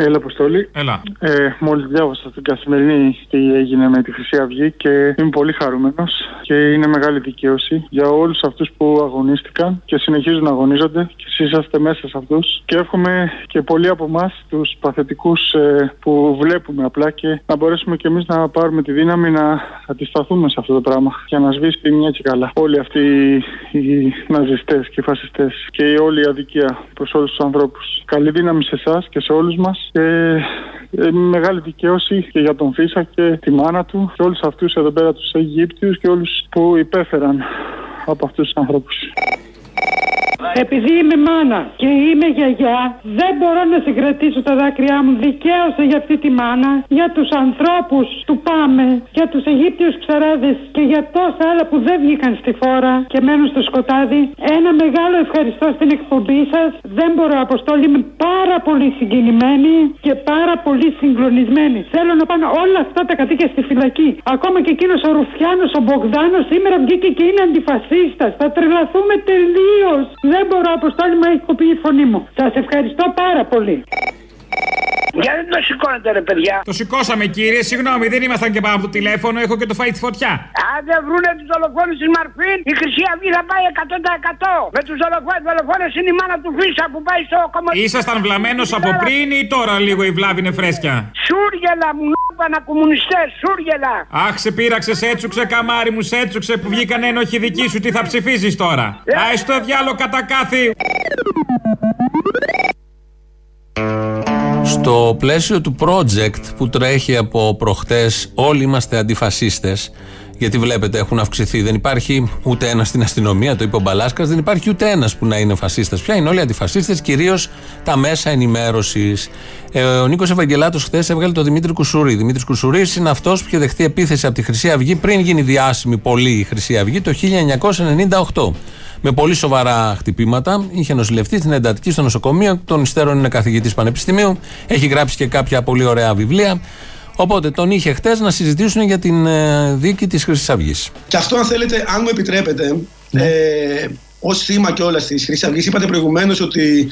Έλα, Αποστολή. Έλα. Ε, Μόλις διάβασα την καθημερινή τι έγινε με τη Χρυσή Αυγή και είμαι πολύ χαρούμενος και είναι μεγάλη δικαίωση για όλους αυτούς που αγωνίστηκαν και συνεχίζουν να αγωνίζονται και εσείς είσαστε μέσα σε αυτούς. Και εύχομαι και πολλοί από εμάς, τους παθητικούς ε, που βλέπουμε απλά και να μπορέσουμε κι εμείς να πάρουμε τη δύναμη να αντισταθούμε σε αυτό το πράγμα για να σβήσει μια και καλά. Όλοι αυτοί οι ναζιστές και οι φασιστές και η όλη η αδικία προς όλους τους ανθρώπους. Καλή δύναμη σε εσάς και σε όλους μας και ε, μεγάλη δικαίωση και για τον Φίσα και τη μάνα του και όλους αυτούς εδώ πέρα τους Αιγύπτιους και όλους που υπέφεραν από αυτούς τους ανθρώπους. Επειδή είμαι μάνα και είμαι γιαγιά, δεν μπορώ να συγκρατήσω τα δάκρυά μου. Δικαίωσα για αυτή τη μάνα, για τους ανθρώπους του Πάμε, για τους Αιγύπτιους ξεράδε και για τόσα άλλα που δεν βγήκαν στη φόρα και μένουν στο σκοτάδι. Ένα μεγάλο ευχαριστώ στην εκπομπή σας. Δεν μπορώ, Αποστόλη, είμαι πάρα πολύ συγκινημένη και πάρα πολύ συγκλονισμένη. Θέλω να πάνε όλα αυτά τα κατοίκια στη φυλακή. Ακόμα και εκείνος ο Ρουφιάνος, ο Μπογδάνος, σήμερα βγήκε και είναι αντιφασίστας. Θα τρελαθούμε τελείως. Δεν μπορώ, Αποστόλη μου, έχει κοπεί η φωνή μου. Σας ευχαριστώ πάρα πολύ. Γιατί δεν το σηκώνετε, ρε παιδιά. Το σηκώσαμε, κύριε, συγγνώμη, δεν ήμασταν και πάνω από το τηλέφωνο, έχω και το φάει τη φωτιά. Αν δεν βρούνε τους δολοφόνους της Μαρφίν, η Χρυσή Αυγή θα πάει 100%. Με τους δολοφόνους είναι η μάνα του Φίσα που πάει στο κομμάτι. Ήσασταν βλαμμένος από πριν ή τώρα λίγο η βλάβη είναι φρέσκια; Σούργελα μου, νόπανα κομμουνιστές, σούργελα. Αχ, σε πείραξες, έτσουξε καμάρι μου, σε έτσουξε που βγήκαν ένοχοι δικοί σου, τι θα ψηφίζεις τώρα; Ε. Άι στο διάλο κατά κάθε. Στο πλαίσιο του project που τρέχει από προχτές όλοι είμαστε αντιφασίστες γιατί βλέπετε έχουν αυξηθεί. Δεν υπάρχει ούτε ένας στην αστυνομία, το είπε ο Μπαλάσκας, δεν υπάρχει ούτε ένας που να είναι φασίστα πια. Είναι όλοι αντιφασίστες, κυρίως τα μέσα ενημέρωσης. Ε, ο Νίκος Ευαγγελάτος χθες έβγαλε τον Δημήτρη Κουσουρί. Δημήτρης Κουσουρί είναι αυτός που είχε δεχτεί επίθεση από τη Χρυσή Αυγή πριν γίνει διάσημη πολύ η Χρυσή Αυγή το 1998 με πολύ σοβαρά χτυπήματα. Είχε νοσηλευτεί στην εντατική στο νοσοκομείο. Των υστέρων είναι καθηγητής πανεπιστημίου. Έχει γράψει και κάποια πολύ ωραία βιβλία. Οπότε τον είχε χτες να συζητήσουν για την ε, δίκη της Χρυσής Αυγής. Και αυτό, αν θέλετε, αν μου επιτρέπετε, Ναι. ε, ως θύμα κιόλας της Χρυσής Αυγής, είπατε προηγουμένως ότι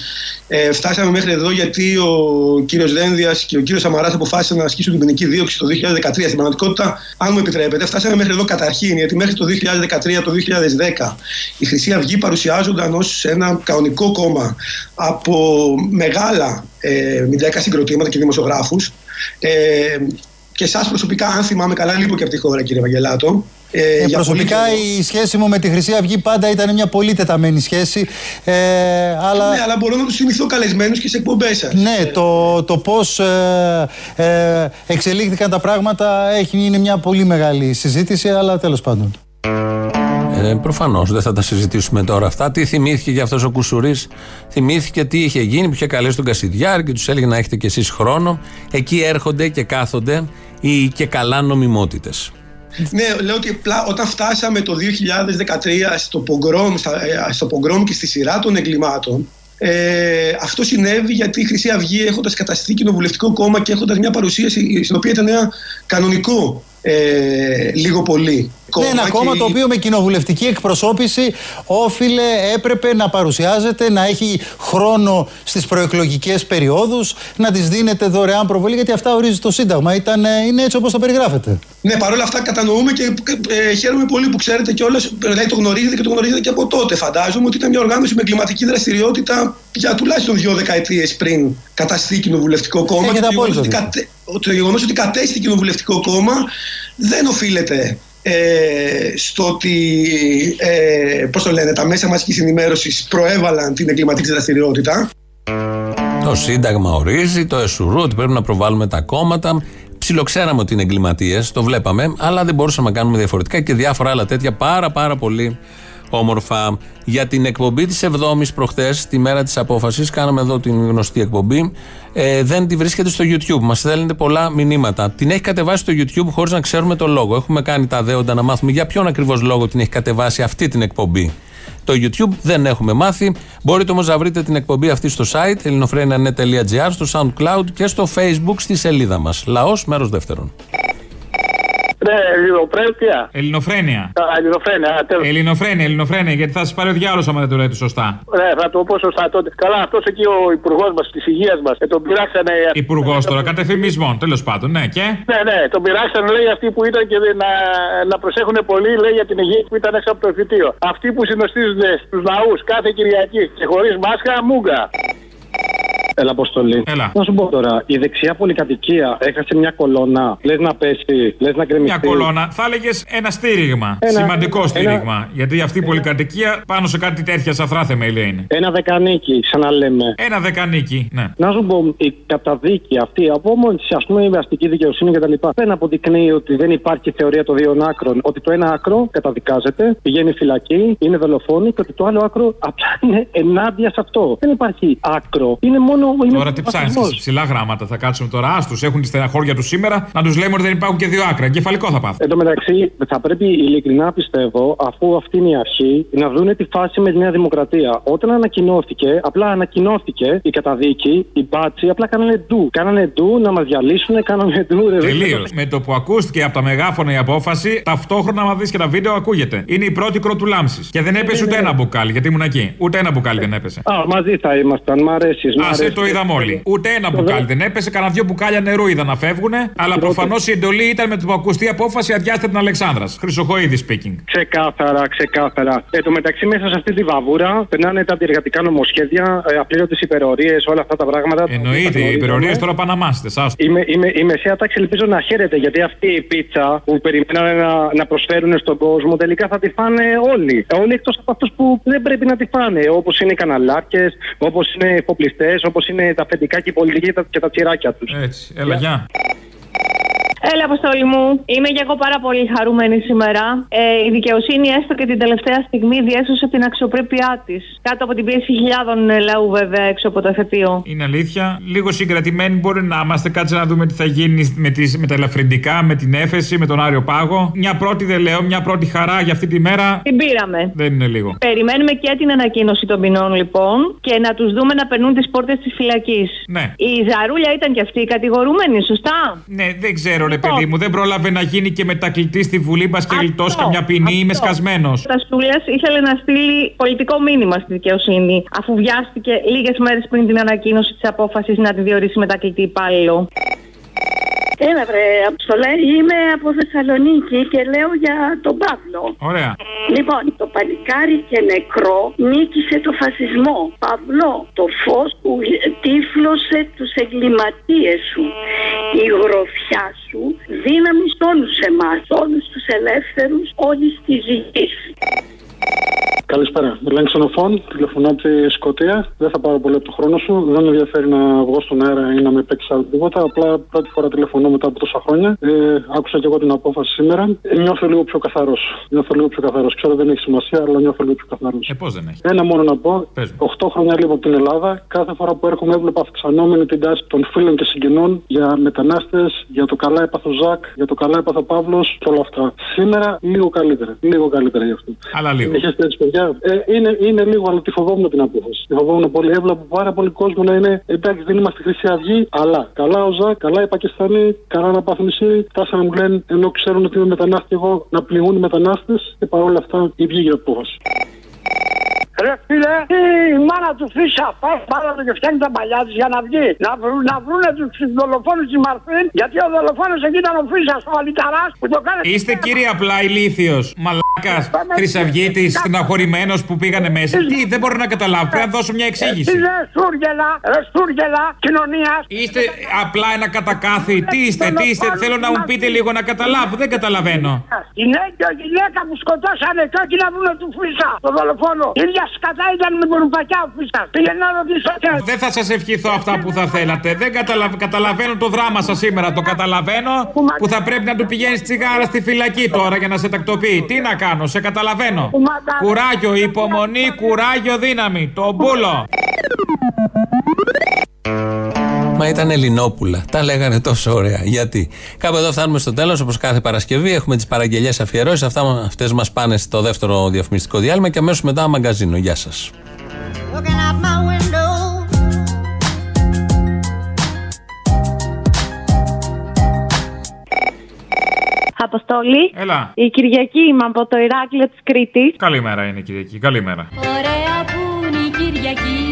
ε, φτάσαμε μέχρι εδώ γιατί ο κύριος Δένδια και ο κύριος Σαμαράς αποφάσισαν να ασκήσουν την ποινική δίωξη το 2013. Στην πραγματικότητα, αν μου επιτρέπετε, φτάσαμε μέχρι εδώ καταρχήν γιατί μέχρι το 2013, το 2010 η Χρυσή Αυγή παρουσιάζονταν ως ένα κανονικό κόμμα από μεγάλα ε, μηντιακά συγκροτήματα και δημοσιογράφους. Ε, και εσά προσωπικά, αν θυμάμαι καλά, λείπω και από τη χώρα, κύριε Βαγγελάτο. Ε, Ε, για προσωπικά πολύ καιρό. η σχέση μου με τη Χρυσή Αυγή πάντα ήταν μια πολύ τεταμένη σχέση. Ε, αλλά... Ναι, αλλά μπορώ να τους θυμηθώ καλεσμένους και σε εκπομπές σας. Ναι, το, το πώς ε, ε, εξελίχθηκαν τα πράγματα έχει, είναι μια πολύ μεγάλη συζήτηση, αλλά τέλος πάντων. Ε, Προφανώς δεν θα τα συζητήσουμε τώρα αυτά. Τι θυμήθηκε για αυτός ο Κουσουρής, θυμήθηκε τι είχε γίνει που είχε καλέσει τον Κασιδιάρη και τους έλεγε να έχετε κι εσείς χρόνο. Εκεί έρχονται και κάθονται οι και καλά νομιμότητες. Ναι, λέω ότι απλά όταν φτάσαμε το 2013 στο πογκρόμ, στα- ε, στο πογκρόμ και στη σειρά των εγκλημάτων, ε, αυτό συνέβη γιατί η Χρυσή Αυγή έχοντας καταστεί κοινοβουλευτικό κόμμα και έχοντας μια παρουσίαση στην οποία ήταν ένα κανονικό ε, λίγο πολύ Ναι, ένα και κόμμα η- το οποίο με κοινοβουλευτική εκπροσώπηση όφιλε, έπρεπε να παρουσιάζεται, να έχει χρόνο στις προεκλογικές περιόδους, να τις δίνεται δωρεάν προβολή, γιατί αυτά ορίζει το Σύνταγμα. Ήταν, ε, είναι έτσι όπως το περιγράφετε. Ναι, παρόλα αυτά κατανοούμε και ε, χαίρομαι πολύ που ξέρετε κιόλας. Δηλαδή το γνωρίζετε και το γνωρίζετε και από τότε. Φαντάζομαι ότι ήταν μια οργάνωση με εγκληματική δραστηριότητα για τουλάχιστον δύο δεκαετίες πριν καταστεί κοινοβουλευτικό κόμμα. Έχετε Και το γεγονός απόλυτο ότι, δίκιο. κατε, το γεγονός ότι κατέστη κοινοβουλευτικό κόμμα δεν οφείλεται ε, στο ότι ε, πώς το λένε, τα μέσα μαζικής ενημέρωσης προέβαλαν την εγκληματική δραστηριότητα. Το Σύνταγμα ορίζει, το ΕΣΟΥΡΟΥ, ότι πρέπει να προβάλλουμε τα κόμματα. Ψιλοξέραμε ότι είναι εγκληματίες, το βλέπαμε, αλλά δεν μπορούσαμε να κάνουμε διαφορετικά και διάφορα άλλα τέτοια πάρα πάρα πολύ όμορφα. Για την εκπομπή της 7η προχθές, τη μέρα της απόφασης, κάναμε εδώ την γνωστή εκπομπή. Ε, δεν τη βρίσκεται στο YouTube. Μας στέλνετε πολλά μηνύματα. Την έχει κατεβάσει στο YouTube χωρίς να ξέρουμε το λόγο. Έχουμε κάνει τα δέοντα να μάθουμε για ποιον ακριβώς λόγο την έχει κατεβάσει αυτή την εκπομπή. Το YouTube δεν έχουμε μάθει. Μπορείτε όμως να βρείτε την εκπομπή αυτή στο site ελληνοφρένια.net.gr, στο SoundCloud και στο Facebook στη σελίδα μας. Λαός, μέρος δεύτερον. Ναι, ελληνοπρέπεια. Ελληνοφρένεια. Α, Ελληνοφρένεια, α, τέλος. Ελληνοφρένεια, ελληνοφρένεια, γιατί θα σας πάρει ο διάλογος άμα δεν το λέτε σωστά. Ναι, θα το πω σωστά τότε. Καλά, αυτός εκεί ο υπουργός μας της υγείας μας, ε, τον πειράξανε. Υπουργός τώρα, κατεφημισμών, τέλος πάντων, ναι, και; Ναι, ναι, τον πειράξανε, λέει αυτοί που ήταν και να, να προσέχουν πολύ, λέει για την υγεία που ήταν έξω από το εφητείο. Αυτοί που συνοστίζονται στους ναού κάθε Κυριακή και χωρίς μάσκα, μούγκα. Έλα, Αποστολή. Έλα. Να σου πω τώρα, η δεξιά πολυκατοικία έχασε μια κολόνα. Λες να πέσει, λες να γκρεμιστεί. Μια κολόνα, θα έλεγες ένα στήριγμα. Ένα- Σημαντικό ένα- στήριγμα. Γιατί αυτή η πολυκατοικία πάνω σε κάτι τέτοια σαφρά θεμέλια είναι. Ένα δεκανίκι, ξαναλέμε. Ένα δεκανίκι, ναι. Να σου πω, η καταδίκη αυτή από μόνη τη, ας πούμε, η αστική δικαιοσύνη κτλ. δεν αποδεικνύει ότι δεν υπάρχει θεωρία των δύο άκρων. Ότι το ένα άκρο καταδικάζεται, πηγαίνει φυλακή, είναι δολοφόνη και ότι το άλλο άκρο απλά είναι ενάντια σε αυτό. Δεν υπάρχει άκρο. Είναι μόνο. Είναι Τώρα τι ψάχνεις, βασισμός. ψηλά γράμματα θα κάτσουμε τώρα. Άστου, έχουν τη στεναχώρια τους σήμερα να τους λέμε ότι δεν υπάρχουν και δύο άκρα. Εγκεφαλικό θα πάθουν. Εν τω μεταξύ, θα πρέπει ειλικρινά πιστεύω, αφού αυτή είναι η αρχή, να δούνε τη φάση με τη Νέα Δημοκρατία. Όταν ανακοινώθηκε, απλά ανακοινώθηκε η καταδίκη, η μπάτσι, απλά κάνανε ντου. Κάνανε ντου να μας διαλύσουν, κάνανε ντου. ρε. Τελείως. Με το που ακούστηκε από τα μεγάφωνα η απόφαση, ταυτόχρονα, άμα δεις και τα βίντεο, ακούγεται. Είναι η πρώτη κροτουλάμψη. Και δεν έπεσε ούτε ένα μπουκάλι, γιατί ήμουν εκεί. Ούτε ένα μπουκάλι δεν έπεσε. Α, μαζί θα ήμασταν, μ' αρέσει. Α, σε το είδαμε όλοι. Ούτε ένα μπουκάλι δεν έπεσε, κανένα δύο μπουκάλια νερού είδα να φεύγουν. Αλλά προφανώς η εντολή ήταν με το που ακουστεί η απόφαση αδειάστε την Αλεξάνδρας. Χρυσοχοίδης speaking. Ξεκάθαρα, ξεκάθαρα. Εν τω μεταξύ, μέσα σε αυτή τη βαβούρα περνάνε τα αντιεργατικά νομοσχέδια, ε, απλήρωτες υπερορίες, όλα αυτά τα πράγματα. Εννοείται, οι υπερορίες τώρα πάνε αμάστητε. Η, με- η, με- η μεσαία τάξη ελπίζω να χαίρεται γιατί αυτή η πίτσα που περιμένανε να, να προσφέρουν στον κόσμο τελικά θα τη φάνε όλοι. Όλοι εκτός από αυτούς που δεν πρέπει να τη φάνε. Όπως είναι οι καναλάρχες, όπως είναι οι εφοπλιστές, όπως είναι τα αφεντικά και οι πολιτικοί και τα, και τα τσιράκια τους. Έτσι, έλα, γεια. Έλα, Αποστόλη μου. Είμαι και εγώ πάρα πολύ χαρούμενη σήμερα. Ε, η δικαιοσύνη, έστω και την τελευταία στιγμή, διέσωσε την αξιοπρέπειά της. Κάτω από την πίεση χιλιάδων λαού, βέβαια, έξω από το εφετείο. Είναι αλήθεια. Λίγο συγκρατημένοι μπορεί να είμαστε. Κάτσε να δούμε τι θα γίνει με, τις, με τα ελαφρυντικά, με την έφεση, με τον Άριο Πάγο. Μια πρώτη, δεν λέω, μια πρώτη χαρά για αυτή τη μέρα. Την πήραμε. Δεν είναι λίγο. Περιμένουμε και την ανακοίνωση των ποινών, λοιπόν, και να τους δούμε να περνούν τις πόρτες της φυλακής. Ναι. Η Ζαρούλια ήταν και αυτή η κατηγορούμενη, σωστά; Ναι, δεν ξέρω, ρε παιδί μου. Δεν πρόλαβε να γίνει και μετακλητή στη Βουλή, μπας και γλιτώσει καμιά ποινή. Είμαι σκασμένος. Τασούλα ήθελε να στείλει πολιτικό μήνυμα στη δικαιοσύνη, αφού βιάστηκε λίγες μέρες πριν την ανακοίνωση της απόφασης να τη διορίσει μετακλητή υπάλληλο. Έλα βρε, Αποστολέ, είμαι από Θεσσαλονίκη και λέω για τον Παύλο. Ωραία. Λοιπόν, το παλικάρι και νεκρό νίκησε το φασισμό. Παύλο, το φως που τύφλωσε τους εγκληματίες σου. Η γροφιά σου δύναμη σε όλους εμάς, όλους τους ελεύθερους όλης της γης. Καλησπέρα. Μιλάνε ξενοφών, τηλεφωνώ από τη Σκωτία. Δεν θα πάρω πολύ από το χρόνο σου. Δεν με ενδιαφέρει να βγω στον αέρα ή να με παίξει άλλο τίποτα. Απλά πρώτη φορά τηλεφωνώ μετά από τόσα χρόνια. Ε, άκουσα και εγώ την απόφαση σήμερα. Ε, νιώθω λίγο πιο καθαρός. Νιώθω λίγο πιο καθαρός. Ξέρω δεν έχει σημασία, αλλά νιώθω λίγο πιο καθαρός. Ε, πώς δεν έχει; Ένα μόνο να πω. 8 χρόνια λίγο από την Ελλάδα. Κάθε φορά που έρχομαι έβλεπα αυξανόμενη την τάση των φίλων και συγγενών για μετανάστες, για το καλά έπαθο Ζακ, για το καλά έπαθο Παύλος και όλα αυτά. Σήμερα λίγο καλύτερα. Λίγο καλύτερα γι' αυτό. Αλλά λίγο. Έχετε έτσι, παιδιά. Ε, είναι, είναι λίγο, αλλά τη φοβόμουν την απόφαση. Τη φοβόμουν πολύ. Έβλεπα πάρα πολύ κόσμο να είναι εντάξει, δεν είμαστε Χρυσή Αυγή, αλλά καλά ο Ζακ, καλά οι Πακιστανοί, καλά να πάθουν νησί. Φτάσανε να μου λένε ενώ ξέρουν ότι είμαι μετανάστη εγώ να πληγούν οι μετανάστες και παρόλα αυτά η βγήκε η απόφαση. Ρε φίλε, η μάνα του Φίσα πάει πάρα το και φτιάχνει τα παλιά της για να βγει. Να, βρου, να βρούνε τους δολοφόνους της Μαρφίν, γιατί ο δολοφόνος εκεί ήταν ο Φίσας, ο Αλιταρά που το κάνει. Είστε κύριε απλά ηλίθιος. Μαλάκα, Χρυσαυγήτη, στεναχωρημένος που πήγανε μέσα. Τι, δεν μπορώ να καταλάβω. Πρέπει να δώσω μια εξήγηση. Εσύ ρε Στούργελα, ρε Στούργελα κοινωνίας. Είστε απλά ένα κατακάθι. Τι είστε, τι είστε. Θέλω να μου πείτε λίγο να καταλάβω. Δεν καταλαβαίνω. Η νέα γυναίκα που σκοτώσανε και όχι να βρούνε του Φίσα, το δολοφόνο. Η ίδια σκατά ήταν με τον ρουφακιά ο Φίσα. Πήγαινε να ρωτήσω και. Δεν θα σας ευχηθώ αυτά που θα θέλατε. Δεν καταλαβα... καταλαβαίνω το δράμα σας σήμερα. Το καταλαβαίνω που θα πρέπει να του πηγαίνεις τσιγάρα στη φυλακή τώρα για να σε τακτοποιεί. Τι να κάνω, σε καταλαβαίνω. Κουράγιο, υπομονή, κουράγιο, δύναμη. Το μπούλο. Μα ήταν Ελληνόπουλα. Τα λέγανε τόσο ωραία. Γιατί; Κάπου εδώ φτάνουμε στο τέλος, όπως κάθε Παρασκευή. Έχουμε τις παραγγελίε αφιερώσεις. Αυτές μας πάνε στο δεύτερο διαφημιστικό διάλειμμα και αμέσως μετά μαγκαζίνο. Γεια σας. Αποστόλη. Έλα. Η Κυριακή είμαι από το Ηράκλειο της Κρήτης. Καλημέρα είναι η Κυριακή. Καλημέρα. Ωραία που είναι η Κυριακή.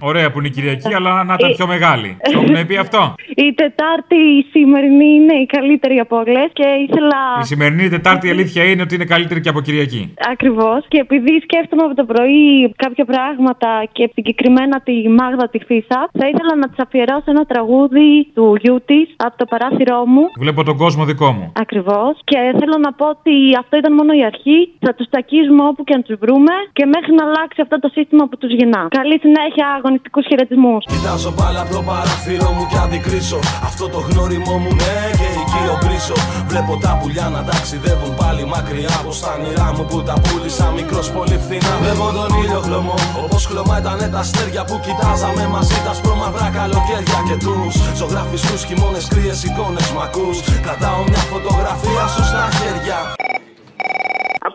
Ωραία που είναι η Κυριακή, αλλά να ήταν πιο μεγάλη. Το έχουμε πει αυτό; Η Τετάρτη η σημερινή είναι η καλύτερη από όλες και ήθελα. Η σημερινή Τετάρτη η αλήθεια είναι ότι είναι καλύτερη και από Κυριακή. Ακριβώς. Και επειδή σκέφτομαι από το πρωί κάποια πράγματα και συγκεκριμένα τη Μάγδα τη Φίσα, θα ήθελα να της αφιερώσω ένα τραγούδι του γιού της από το παράθυρό μου. Βλέπω τον κόσμο δικό μου. Ακριβώς. Και θέλω να πω ότι αυτό ήταν μόνο η αρχή. Θα τους τακίζουμε όπου και αν τους βρούμε και μέχρι να αλλάξει αυτό το σύστημα που τους γεννά. Καλή συνέχεια, αγωνιστικού χαιρετισμού. Κοιτάζω πάλι από το παράθυρο μου και αντικρίσω. Αυτό το γνώριμό μου ναι και εκεί ο πίσω. Βλέπω τα πουλιά να ταξιδεύουν πάλι μακριά Από στα όνειρά μου που τα πούλησα μικρός πολύ φθηνά. Βλέπω τον ήλιο χλωμό όπως χλωμά ήταν τα αστέρια που κοιτάζαμε μαζί Τα σπρώμαυρα καλοκαίρια και τους. Ζωγραφιστούς χειμώνες κρύες εικόνες μ' ακούς Κρατάω μια φωτογραφία σου στα χέρια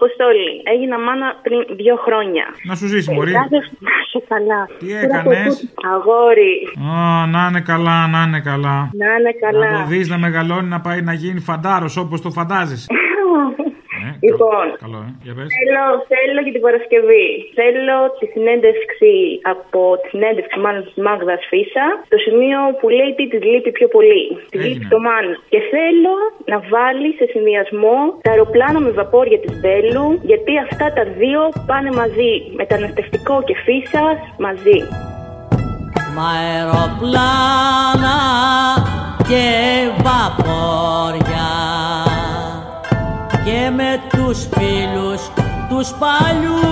Αποστόλη, έγινα μάνα πριν δύο χρόνια. Να σου ζήσει, Ε, Μωρή. κάθε- Να σε καλά. Τι έκανες; Αγόρι. Α, να είναι καλά, να είναι καλά. Να είναι καλά. Να το δεις να μεγαλώνει να πάει να γίνει φαντάρος όπως το φαντάζει. Λοιπόν, Καλό, ε. Για πες. θέλω, θέλω για την Παρασκευή. Θέλω τη συνέντευξη από τη συνέντευξη μάλλον της Μάγδας Φίσα, το σημείο που λέει τι της λείπει πιο πολύ. Τη Έγινε. λείπει το μάνα. Και θέλω να βάλει σε συνδυασμό τα αεροπλάνα με βαπόρια της Μπέλου, γιατί αυτά τα δύο πάνε μαζί. Μεταναστευτικό και Φίσα μαζί. Μα αεροπλάνα και βαπόρια και με τους φίλους τους παλιούς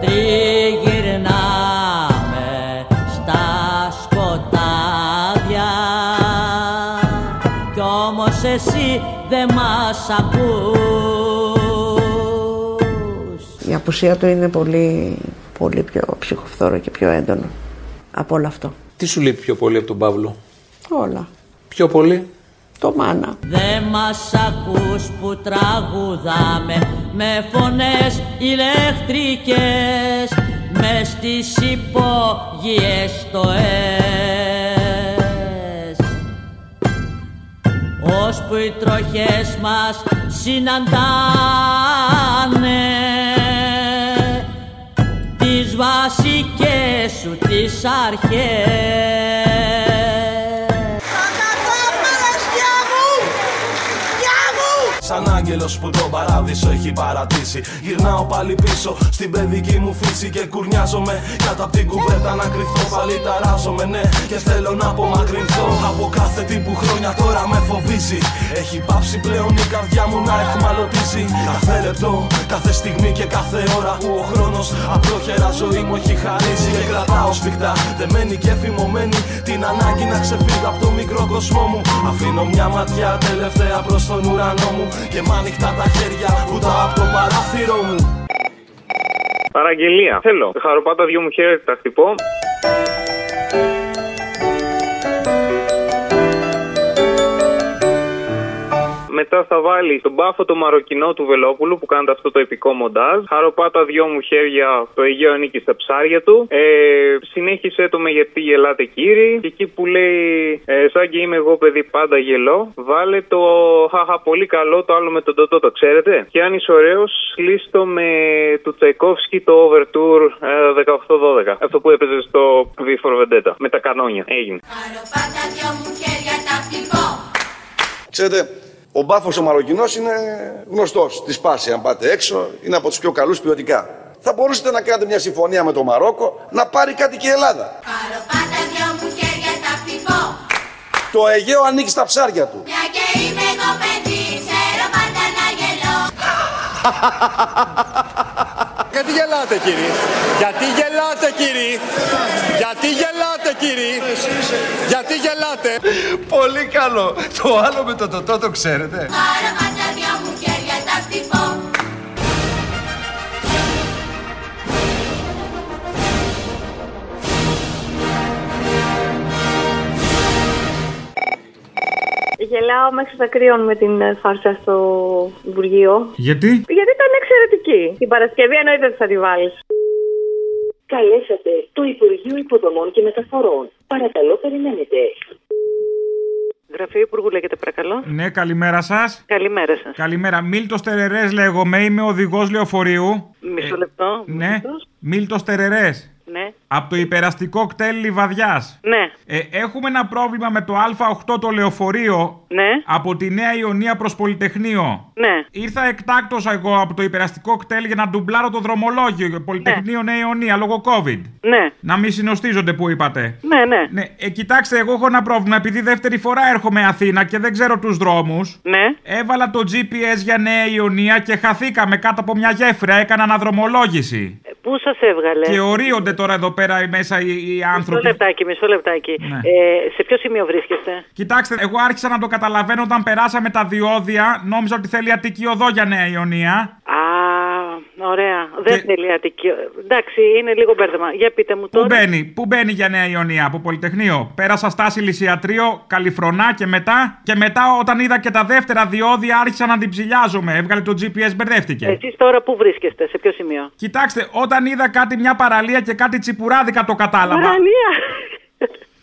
τριγυρνάμε στα σκοτάδια κι όμως εσύ δεν μας ακούς Η απουσία του είναι πολύ, πολύ πιο ψυχοφθόρο και πιο έντονο από όλο αυτό. Τι σου λείπει πιο πολύ από τον Παύλο; Όλα. Πιο πολύ; Το μάνα. Δεν μας ακούς που τραγουδάμε με φωνές ηλεκτρικές μες στις υπόγειες στοές ώσπου οι τροχές μας συναντάνε τις βασικές σου τις αρχές Σαν άγγελος που τον παράδεισο έχει παρατήσει. Γυρνάω πάλι πίσω στην παιδική μου φύση και κουρνιάζομαι. Κάτω από την κουβέρτα να κρυφτώ πάλι ταράζομαι. Ναι, και θέλω να απομακρυνθώ από κάθε τι που χρόνια τώρα με φοβίζει. Έχει πάψει πλέον η καρδιά μου να εχμαλωτίζει. Κάθε λεπτό, κάθε στιγμή και κάθε ώρα που ο χρόνος απλόχερα ζωή μου έχει χαρίσει. Και κρατάω σφιχτά, δεμένη και φημωμένη την ανάγκη να ξεφύγω από το μικρό κοσμό μου. Αφήνω μια ματιά τελευταία προς τον ουρανό μου και μ' ανοιχτά τα χέρια που από το παράθυρο μου. Παραγγελία. Θέλω. Χαροπάτα δυο μου χέρια τα χτυπώ. Μετά θα βάλει τον μπάφο το μαροκινό του Βελόπουλου που κάνετε αυτό το επικό μοντάζ. Χαροπάτα δυο μου χέρια, το Αιγαίο ανήκει στα ψάρια του. Ε, συνέχισε το με γιατί γελάτε κύριοι. Και εκεί που λέει ε, Σαν και είμαι εγώ παιδί πάντα γελώ. Βάλε το χαχα πολύ καλό το άλλο με τον Τότο, το ξέρετε. Και αν είσαι ωραίος, κλείστο με του Τσαϊκόφσκι το Overtour ε, 18-12. Αυτό που έπαιζε στο V for Vendetta. Με τα κανόνια. Έγινε. Ξέρετε, ο μπάφος ο Μαροκινός είναι γνωστός στη σπάση. Αν πάτε έξω, είναι από τους πιο καλούς ποιοτικά. Θα μπορούσατε να κάνετε μια συμφωνία με το Μαρόκο να πάρει κάτι και η Ελλάδα. Το Αιγαίο ανήκει στα ψάρια του. Γιατί γελάτε κύριε, γιατί γελάτε κύριε, γιατί γελάτε κύριε, γιατί γελάτε; Πολύ καλό. Το άλλο με το τοτό το ξέρετε. Γελάω μέχρι τα κρύων με την ε, φάρσα στο Υπουργείο. Γιατί; Γιατί ήταν εξαιρετική. Την Παρασκευή εννοείται ότι θα τη βάλεις. Καλέσατε το Υπουργείο Υποδομών και Μεταφορών. Παρακαλώ, περιμένετε. Γραφείο Υπουργού λέγεται, παρακαλώ. Ναι, καλημέρα σας. Καλημέρα σας. Καλημέρα. Μίλτος Τερερές λέγομαι, είμαι οδηγός λεωφορείου. Μισό λεπτό. Ναι, Μίλτος Τερερές. Ναι. Από το υπεραστικό κτέλ Λιβαδιάς. Ναι. Ε, έχουμε ένα πρόβλημα με το Α8 το λεωφορείο. Ναι. Από τη Νέα Ιωνία προς Πολυτεχνείο. Ναι. Ήρθα εκτάκτος εγώ από το υπεραστικό κτέλ για να ντουμπλάρω το δρομολόγιο. Πολυτεχνείο Νέα Ιωνία λόγω COVID. Ναι. Να μην συνοστίζονται που είπατε. Ναι, ναι. Ναι, ε, κοιτάξτε, εγώ έχω ένα πρόβλημα. Επειδή δεύτερη φορά έρχομαι Αθήνα και δεν ξέρω τους δρόμους. Ναι. Έβαλα το GPS για Νέα Ιωνία και χαθήκαμε κάτω από μια γέφυρα. Έκανα αναδρομολόγηση. Πού σας έβγαλε; Και ορίονται τώρα εδώ πέρα μέσα οι, οι Μισό άνθρωποι. λεπτάκι, μισό λεπτάκι. Ναι. Ε, σε ποιο σημείο βρίσκεστε; Κοιτάξτε, εγώ άρχισα να το καταλαβαίνω όταν περάσαμε τα διόδια. Νόμιζα ότι θέλει Αττική οδό για Νέα Ιωνία. Α, ωραία. Δεν θέλει Αττική. Εντάξει, είναι λίγο μπέρδεμα. Για πείτε μου Πού τώρα. μπαίνει, πού μπαίνει για Νέα Ιωνία, από Πολυτεχνείο; Πέρασα στάση Λυσιατρίο, Καλιφρονά και μετά. Και μετά, όταν είδα και τα δεύτερα διόδια, άρχισα να την ψηλιάζομαι. Έβγαλε το GPS, μπερδεύτηκε. Εσείς τώρα πού βρίσκεστε, σε ποιο σημείο; Κοιτάξτε, όταν είδα κάτι, μια παραλία και κάτι τσιπουράδικα το κατάλαβα. Παραλία.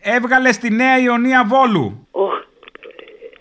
Έβγαλε στη Νέα Ιωνία Βόλου. Οχ,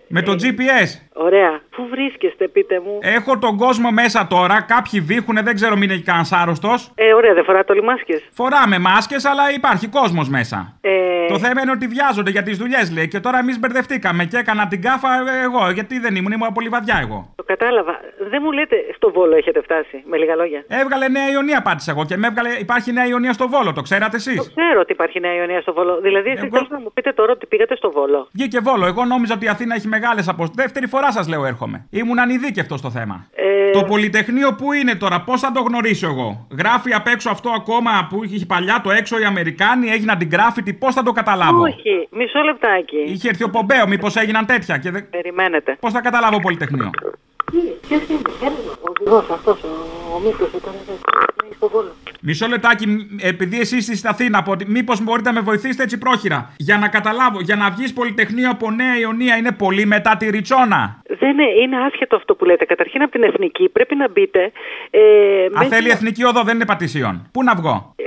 Με το GPS. Ωραία. Πού βρίσκεστε, πείτε μου; Έχω τον κόσμο μέσα τώρα. Κάποιοι βήχουνε, δεν ξέρω μην έχει κανένας άρρωστος. Ε, ωραία, δεν φοράτε όλοι μάσκες; Φοράμε μάσκες, αλλά υπάρχει κόσμος μέσα. Ε, Το θέμα είναι ότι βιάζονται για τις δουλειές, λέει. Και τώρα εμείς μπερδευτήκαμε και έκανα την κάφα ε, εγώ. Γιατί δεν ήμουν, ήμουν πολύ βαδιά εγώ. το κατάλαβα. Δεν μου λέτε στο Βόλο έχετε φτάσει, με λίγα λόγια; Έβγαλε Νέα Ιωνία, πάτησα εγώ. Και με έβγαλε, υπάρχει Νέα Ιωνία στο Βόλο, το ξέρατε εσείς; Ξέρω ότι υπάρχει Νέα Ιωνία στο Βόλο. Δηλαδή, εσείς θέλετε να μου πείτε τώρα ότι πήγατε στο Βόλο. Βγήκε Βόλο. Εγώ νόμιζα ότι η Αθήνα έχει μεγάλες αποστολέ. Δεύτερη φορά φορά σας λέω έρχομαι. Ήμουν ανειδίκευτος στο θέμα. Ε, Το Πολυτεχνείο που είναι τώρα, πώς θα το γνωρίσω εγώ; Γράφει απ' έξω αυτό ακόμα που είχε παλιά το έξω οι Αμερικάνοι, έγιναν την γκράφιτι, πώς θα το καταλάβω; Όχι, μισό λεπτάκι. Είχε έρθει ο Πομπέο, μήπως έγιναν τέτοια. Και δεν... Περιμένετε. Πώς θα καταλάβω Πολυτεχνείο; Ποιος είναι, ο οδηγός αυτός, ο, ο Μίκος ήταν εδώ, στο Βόλο. Μισό λεπτάκι, μ- επειδή εσείς είστε στην Αθήνα, μήπως μπορείτε να με βοηθήσετε έτσι πρόχειρα. Για να καταλάβω, για να βγεις Πολυτεχνείο από Νέα Ιωνία είναι πολύ μετά τη Ριτσόνα. Δεν είναι, είναι άσχετο αυτό που λέτε. Καταρχήν από την εθνική πρέπει να μπείτε. Ε, Αν μέσα- θέλει εθνική οδό, δεν είναι πατησίων. Πού να βγω; ε,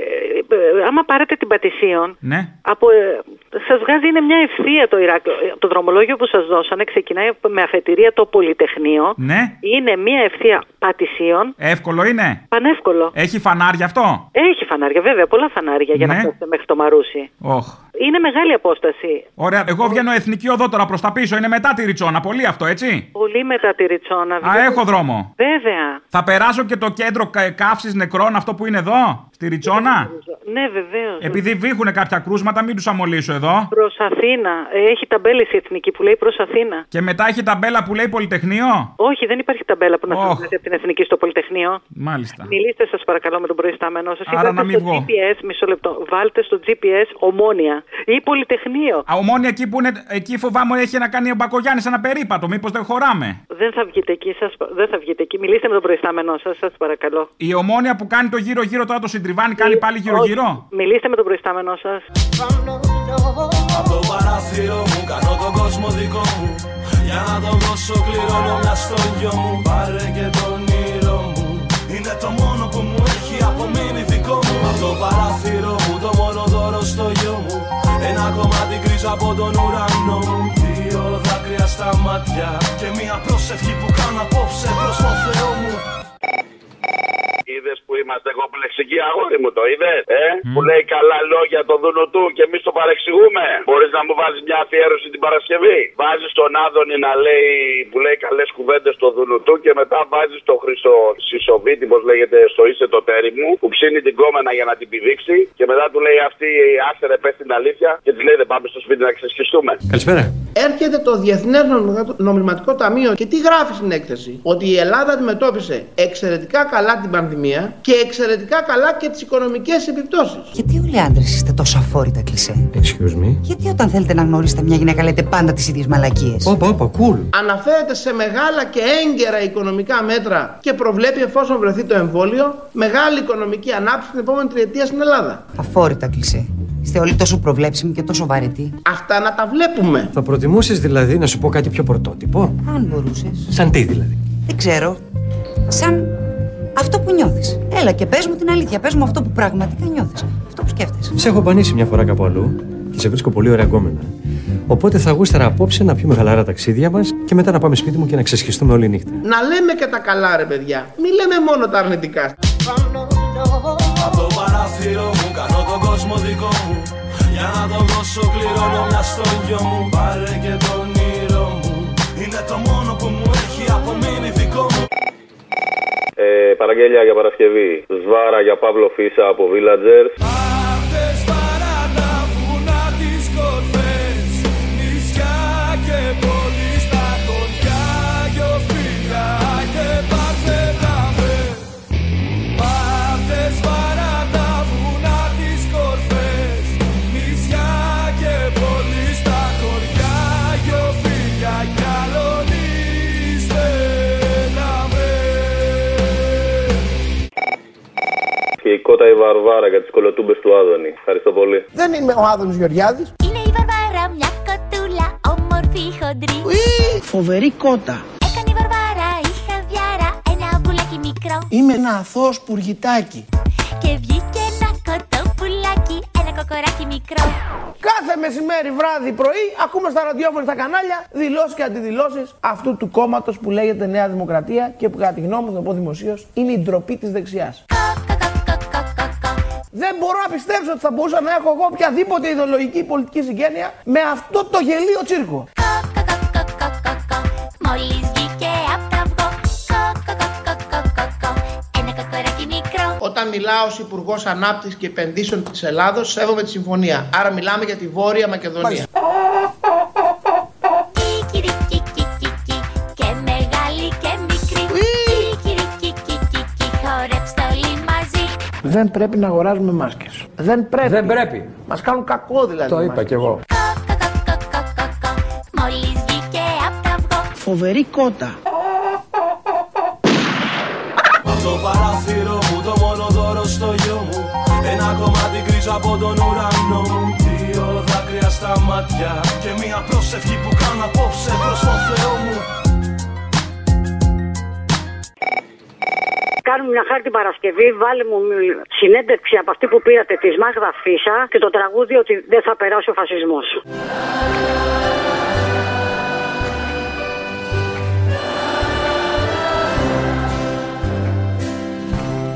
ε, άμα πάρετε την Πατησίων, Ναι. από, ε, σας βγάζει είναι μια ευθεία το Ηράκλειο. Ε, Το δρομολόγιο που σας δώσανε ξεκινάει με αφετηρία το Πολυτεχνείο. Ναι. Είναι μια ευθεία Πατησίων. Εύκολο είναι; Πανεύκολο. Έχει φανάρια αυτό; Έχει φανάρια, βέβαια, πολλά φανάρια για να Ναι. φτάσετε μέχρι το Μαρούσι. Όχ. Είναι μεγάλη απόσταση. Ωραία, εγώ βγαίνω εθνική οδό τώρα προς τα πίσω. Είναι μετά τη Ριτσόνα. Πολύ αυτό, έτσι; Πολύ μετά τη Ριτσόνα. Α, έχω δρόμο. Βέβαια. Θα περάσω και το κέντρο καύσης νεκρών, αυτό που είναι εδώ, στη Ριτσόνα; Ναι, βεβαίως. Επειδή βήχουν κάποια κρούσματα, μην τους αμολύσω εδώ. Προς Αθήνα. Ε, Έχει ταμπέλες η εθνική που λέει προς Αθήνα. Και μετά έχει ταμπέλα που λέει Πολυτεχνείο; Όχι, δεν υπάρχει ταμπέλα που να Ωχ. σας βγάζει από την εθνική στο Πολυτεχνείο. Μάλιστα. Μιλήστε σας παρακαλώ με τον προϊστάμενό σας. Άρα να μην στο βγω. GPS, μισό λεπτό. Βάλτε στο GPS ομόνια ή Πολυτεχνείο. Α, ομόνια εκεί που είναι, εκεί φοβάμαι έχει να κάνει ο Μπακογιάννης ένα περίπατο. Μήπως δεν χωράμε. Δεν θα βγείτε εκεί, σας, δεν θα βγείτε εκεί. Μιλήστε με τον προϊστάμενό σας, σας παρακαλώ. Η ομόνια που κάνει το γύρω-γύρω τώρα το συντριβάνι, κάνει πάλι γύρω-γύρω; Μιλήστε με τον προϊστάμενό σας. Από το παράθυρο μου κάνω τον κόσμο δικό μου Για να τον δώσω κληρώνω μια στο γιο μου Πάρε και τον όνειρο μου Είναι το μόνο που μου έχει απομείνει δικό μου Από το παράθυρο κομμάτι γκρίζο από τον ουρανό. Μου Δύο δάκρυα στα μάτια Και μια πρόσευχη που κάνω απόψε προς το Θεό μου Είδες που είμαστε κομπλεξικοί, αγόρι μου, το είδες. Ε; Που λέει καλά λόγια το δούνο του και εμείς το παρεξηγούμε. Μπορείς να μου βάζεις μια αφιέρωση την Παρασκευή; Βάζεις τον Άδωνη να λέει, που λέει καλές κουβέντες στο δούνο του και μετά βάζεις το Χρυσό Σισοβίτη, πώς λέγεται, στο είσαι το τέρι μου, που ψήνει την κόμενα για να την πηδήξει. Και μετά του λέει αυτή, άστερε, πες την αλήθεια. Και της λέει δεν πάμε στο σπίτι να ξεσχιστούμε. Καλησπέρα. Έρχεται το Διεθνές Νομισματικό- Νομισματικό Ταμείο και τι γράφει στην έκθεση; Ότι η Ελλάδα αντιμετώπισε εξαιρετικά καλά την πανδημία και εξαιρετικά καλά και τις οικονομικές επιπτώσεις. Γιατί όλοι οι άντρες είστε τόσο αφόρητα κλισέ; Excuse me; Γιατί όταν θέλετε να γνωρίσετε μια γυναίκα λέτε πάντα τις ίδιες μαλακίες; Όπα, όπα, cool. Αναφέρεται σε μεγάλα και έγκαιρα οικονομικά μέτρα και προβλέπει εφόσον βρεθεί το εμβόλιο μεγάλη οικονομική ανάπτυξη την επόμενη τριετία στην Ελλάδα. Αφόρητα κλισέ. Είστε όλοι τόσο προβλέψιμοι και τόσο βαρετοί. Αυτά να τα βλέπουμε. Θα προτιμούσες δηλαδή να σου πω κάτι πιο πρωτότυπο; Αν μπορούσες. Σαν τι δηλαδή; Δεν ξέρω. Σαν αυτό που νιώθεις. Έλα και πες μου την αλήθεια. Πες μου αυτό που πραγματικά νιώθεις. Αυτό που σκέφτεσαι. Σε έχω πανίσει μια φορά κάπου αλλού και σε βρίσκω πολύ ωραία γκόμενα. Οπότε θα γούσταρα απόψε να πιούμε χαλαρά ταξίδια μας και μετά να πάμε σπίτι μου και να ξεσχιστούμε όλη νύχτα. Να λέμε και τα καλά ρε παιδιά. Μην λέμε μόνο τα αρνητικά. Από το παράθυρο μου κάνω τον κόσμο δικό μου Για να τον δώσω κληρώνω μια στο γιο μου Πάρε και τον όνειρο μου Είναι το μόνο που μου έχει απομείνει δικό μου Ε, παραγγέλια για Παρασκευή. Σβάρα για Παύλο Φίσα από Villagers. Κότα η Βαρβάρα για τις κολοτούμπες του Άδωνη. Ευχαριστώ πολύ. Δεν είμαι ο Άδωνης Γεωργιάδης. Είναι η Βαρβάρα μια κοτούλα, όμορφη χοντρή. Φοβερή κότα. Έκανε η Βαρβάρα, η χαβιάρα, ένα πουλάκι μικρό. Είμαι ένα αθώος πουργητάκι. Και βγήκε ένα κοτόπουλάκι, ένα κοκοράκι μικρό. Κάθε μεσημέρι, βράδυ, πρωί, ακούμε στα ραδιόφωνα στα κανάλια δηλώσεις και αντιδηλώσεις αυτού του κόμματος που λέγεται Νέα Δημοκρατία και που κατά τη γνώμη μου, θα πω δημοσίως, είναι η ντροπή της δεξιάς. Δεν μπορώ να πιστέψω ότι θα μπορούσα να έχω εγώ οποιαδήποτε ιδεολογική πολιτική συγγένεια με αυτό το γελίο τσίρκο. Μόλις βγήκε απ' τα αυγό, κο, κο, κο, κο, κο, κο, κο, ένα κοκοράκι μικρό. Όταν μιλάω ως Υπουργός Ανάπτυξης και Επενδύσεων της Ελλάδος, σέβομαι τη συμφωνία. Άρα μιλάμε για τη Βόρεια Μακεδονία. Δεν πρέπει να αγοράζουμε μάσκες. Δεν πρέπει. Δεν πρέπει. Μας κάνουν κακό δηλαδή. Το οι είπα μάσκες. κι εγώ. Μόλις βγήκε απ' τα αυγό Φοβερή κότα. Από το παράθυρο μου το μόνο δώρο στο γιο μου Ένα κομμάτι γκρίζο από τον ουρανό μου Δύο δάκρυα στα μάτια Και μια πρόσευχη που κάνω απόψε προς το Θεό μου Κάνουμε μια χάρη την Παρασκευή, βάλε μου μ- συνέντευξη από αυτή που πήρατε της Μάγδα Φίσα και το τραγούδι ότι δεν θα περάσει ο φασισμός.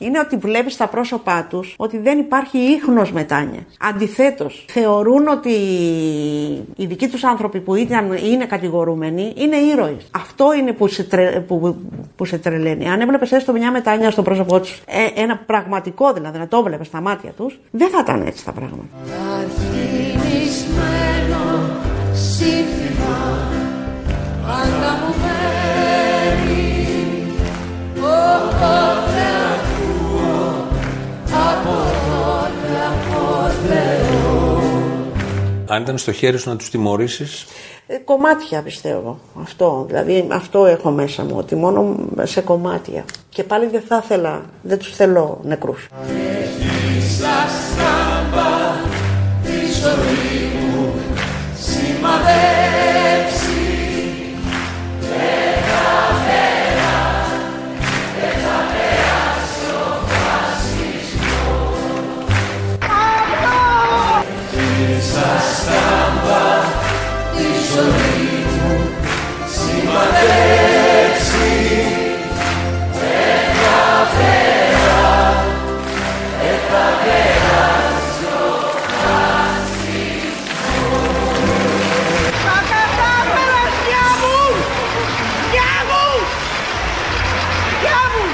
Είναι ότι βλέπεις στα πρόσωπά τους ότι δεν υπάρχει ίχνος μετάνοια. Αντιθέτως, θεωρούν ότι οι δικοί τους άνθρωποι που ήταν, είναι κατηγορούμενοι είναι ήρωες. Αυτό είναι που σε, τρε, που, που σε τρελαίνει. Αν έβλεπες έστω μια μετάνοια στο πρόσωπό τους, ε, ένα πραγματικό δηλαδή, να το έβλεπες στα μάτια τους, δεν θα ήταν έτσι τα πράγματα. Αρχινισμένο σύνθημα πάντα μου μένει Θεό Αν ήταν στο χέρι σου να τους τιμωρήσεις, Ε, κομμάτια πιστεύω. Αυτό. Δηλαδή αυτό έχω μέσα μου. Ότι μόνο σε κομμάτια. Και πάλι δεν θα ήθελα, δεν τους θέλω νεκρούς. Σα ζωή μου σημαδέψει ένα Τα κατάφερες, γεια μου! Γεια μου! Γεια μου!